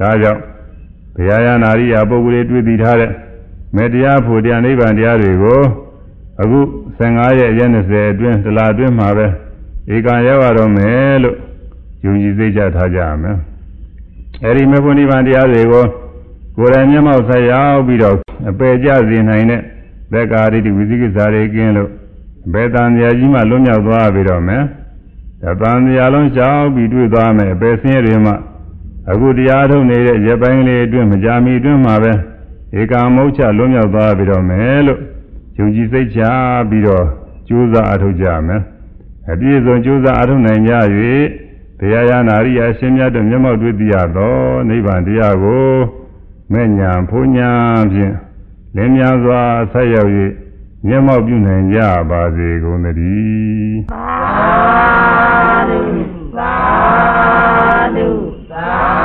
ဒါကြောင့်ဘုရားရနာရိယာပုဂ္ဂိုလ်တွေတွေ့ပြီးထားတဲ့မေတ္တရားဖို့တရားနိဗ္ဗာန်တရားတွေကိုအခု15ရက်ရက်20အတွင်းတလအတွင်းမှာပဲဧကံရောက်ရတော့မယ်လို့ယုံကြည်စိတ်ချထားကြရမယ်အဲဒီမေဖို့နိဗ္ဗာန်တရားတွေကိုကိုယ်တိုင်မျက်မှောက်ဆက်ရောက်ပြီးတော့အပေကြစေနိုင်တဲ့ သက္ကာရိတိဝိသိကိစ္စတွေကင်းလို့ဘယ်တန်တရားကြီးမှလွတ်မြောက်သွားပြီတော့မယ်တပန်တရားလုံးရှောက်ပြီးတွေ့သွားမယ်အပယ်ဆင်းရဲတွေမှအခုတရားထုတ်နေတဲ့ရပိုင်းလေးအတွင်းမကြာမီအတွင်းမှာပဲဧကမုတ်ချလွတ်မြောက်သွားပြီတော့မယ်လို့ယုံကြည်စိတ်ချပြီးတော့ကြိုးစားအထုတ်ကြမယ်အပြည့်စုံကြိုးစားအထုတ်နိုင်ကြ၍တရားရနာရိယာရှင်မြတ်တို့မျက်မှောက်တွေ့သိရသောနိဗ္ဗာန်တရားကိုမဲ့ညာဖုန်ညာဖြင့် လင်းများစွာဆက်ရောက်၍မျက်မှောက်ပြုနိုင်ကြပါစေကုန်သတည်းသာဓုသာဓုသာ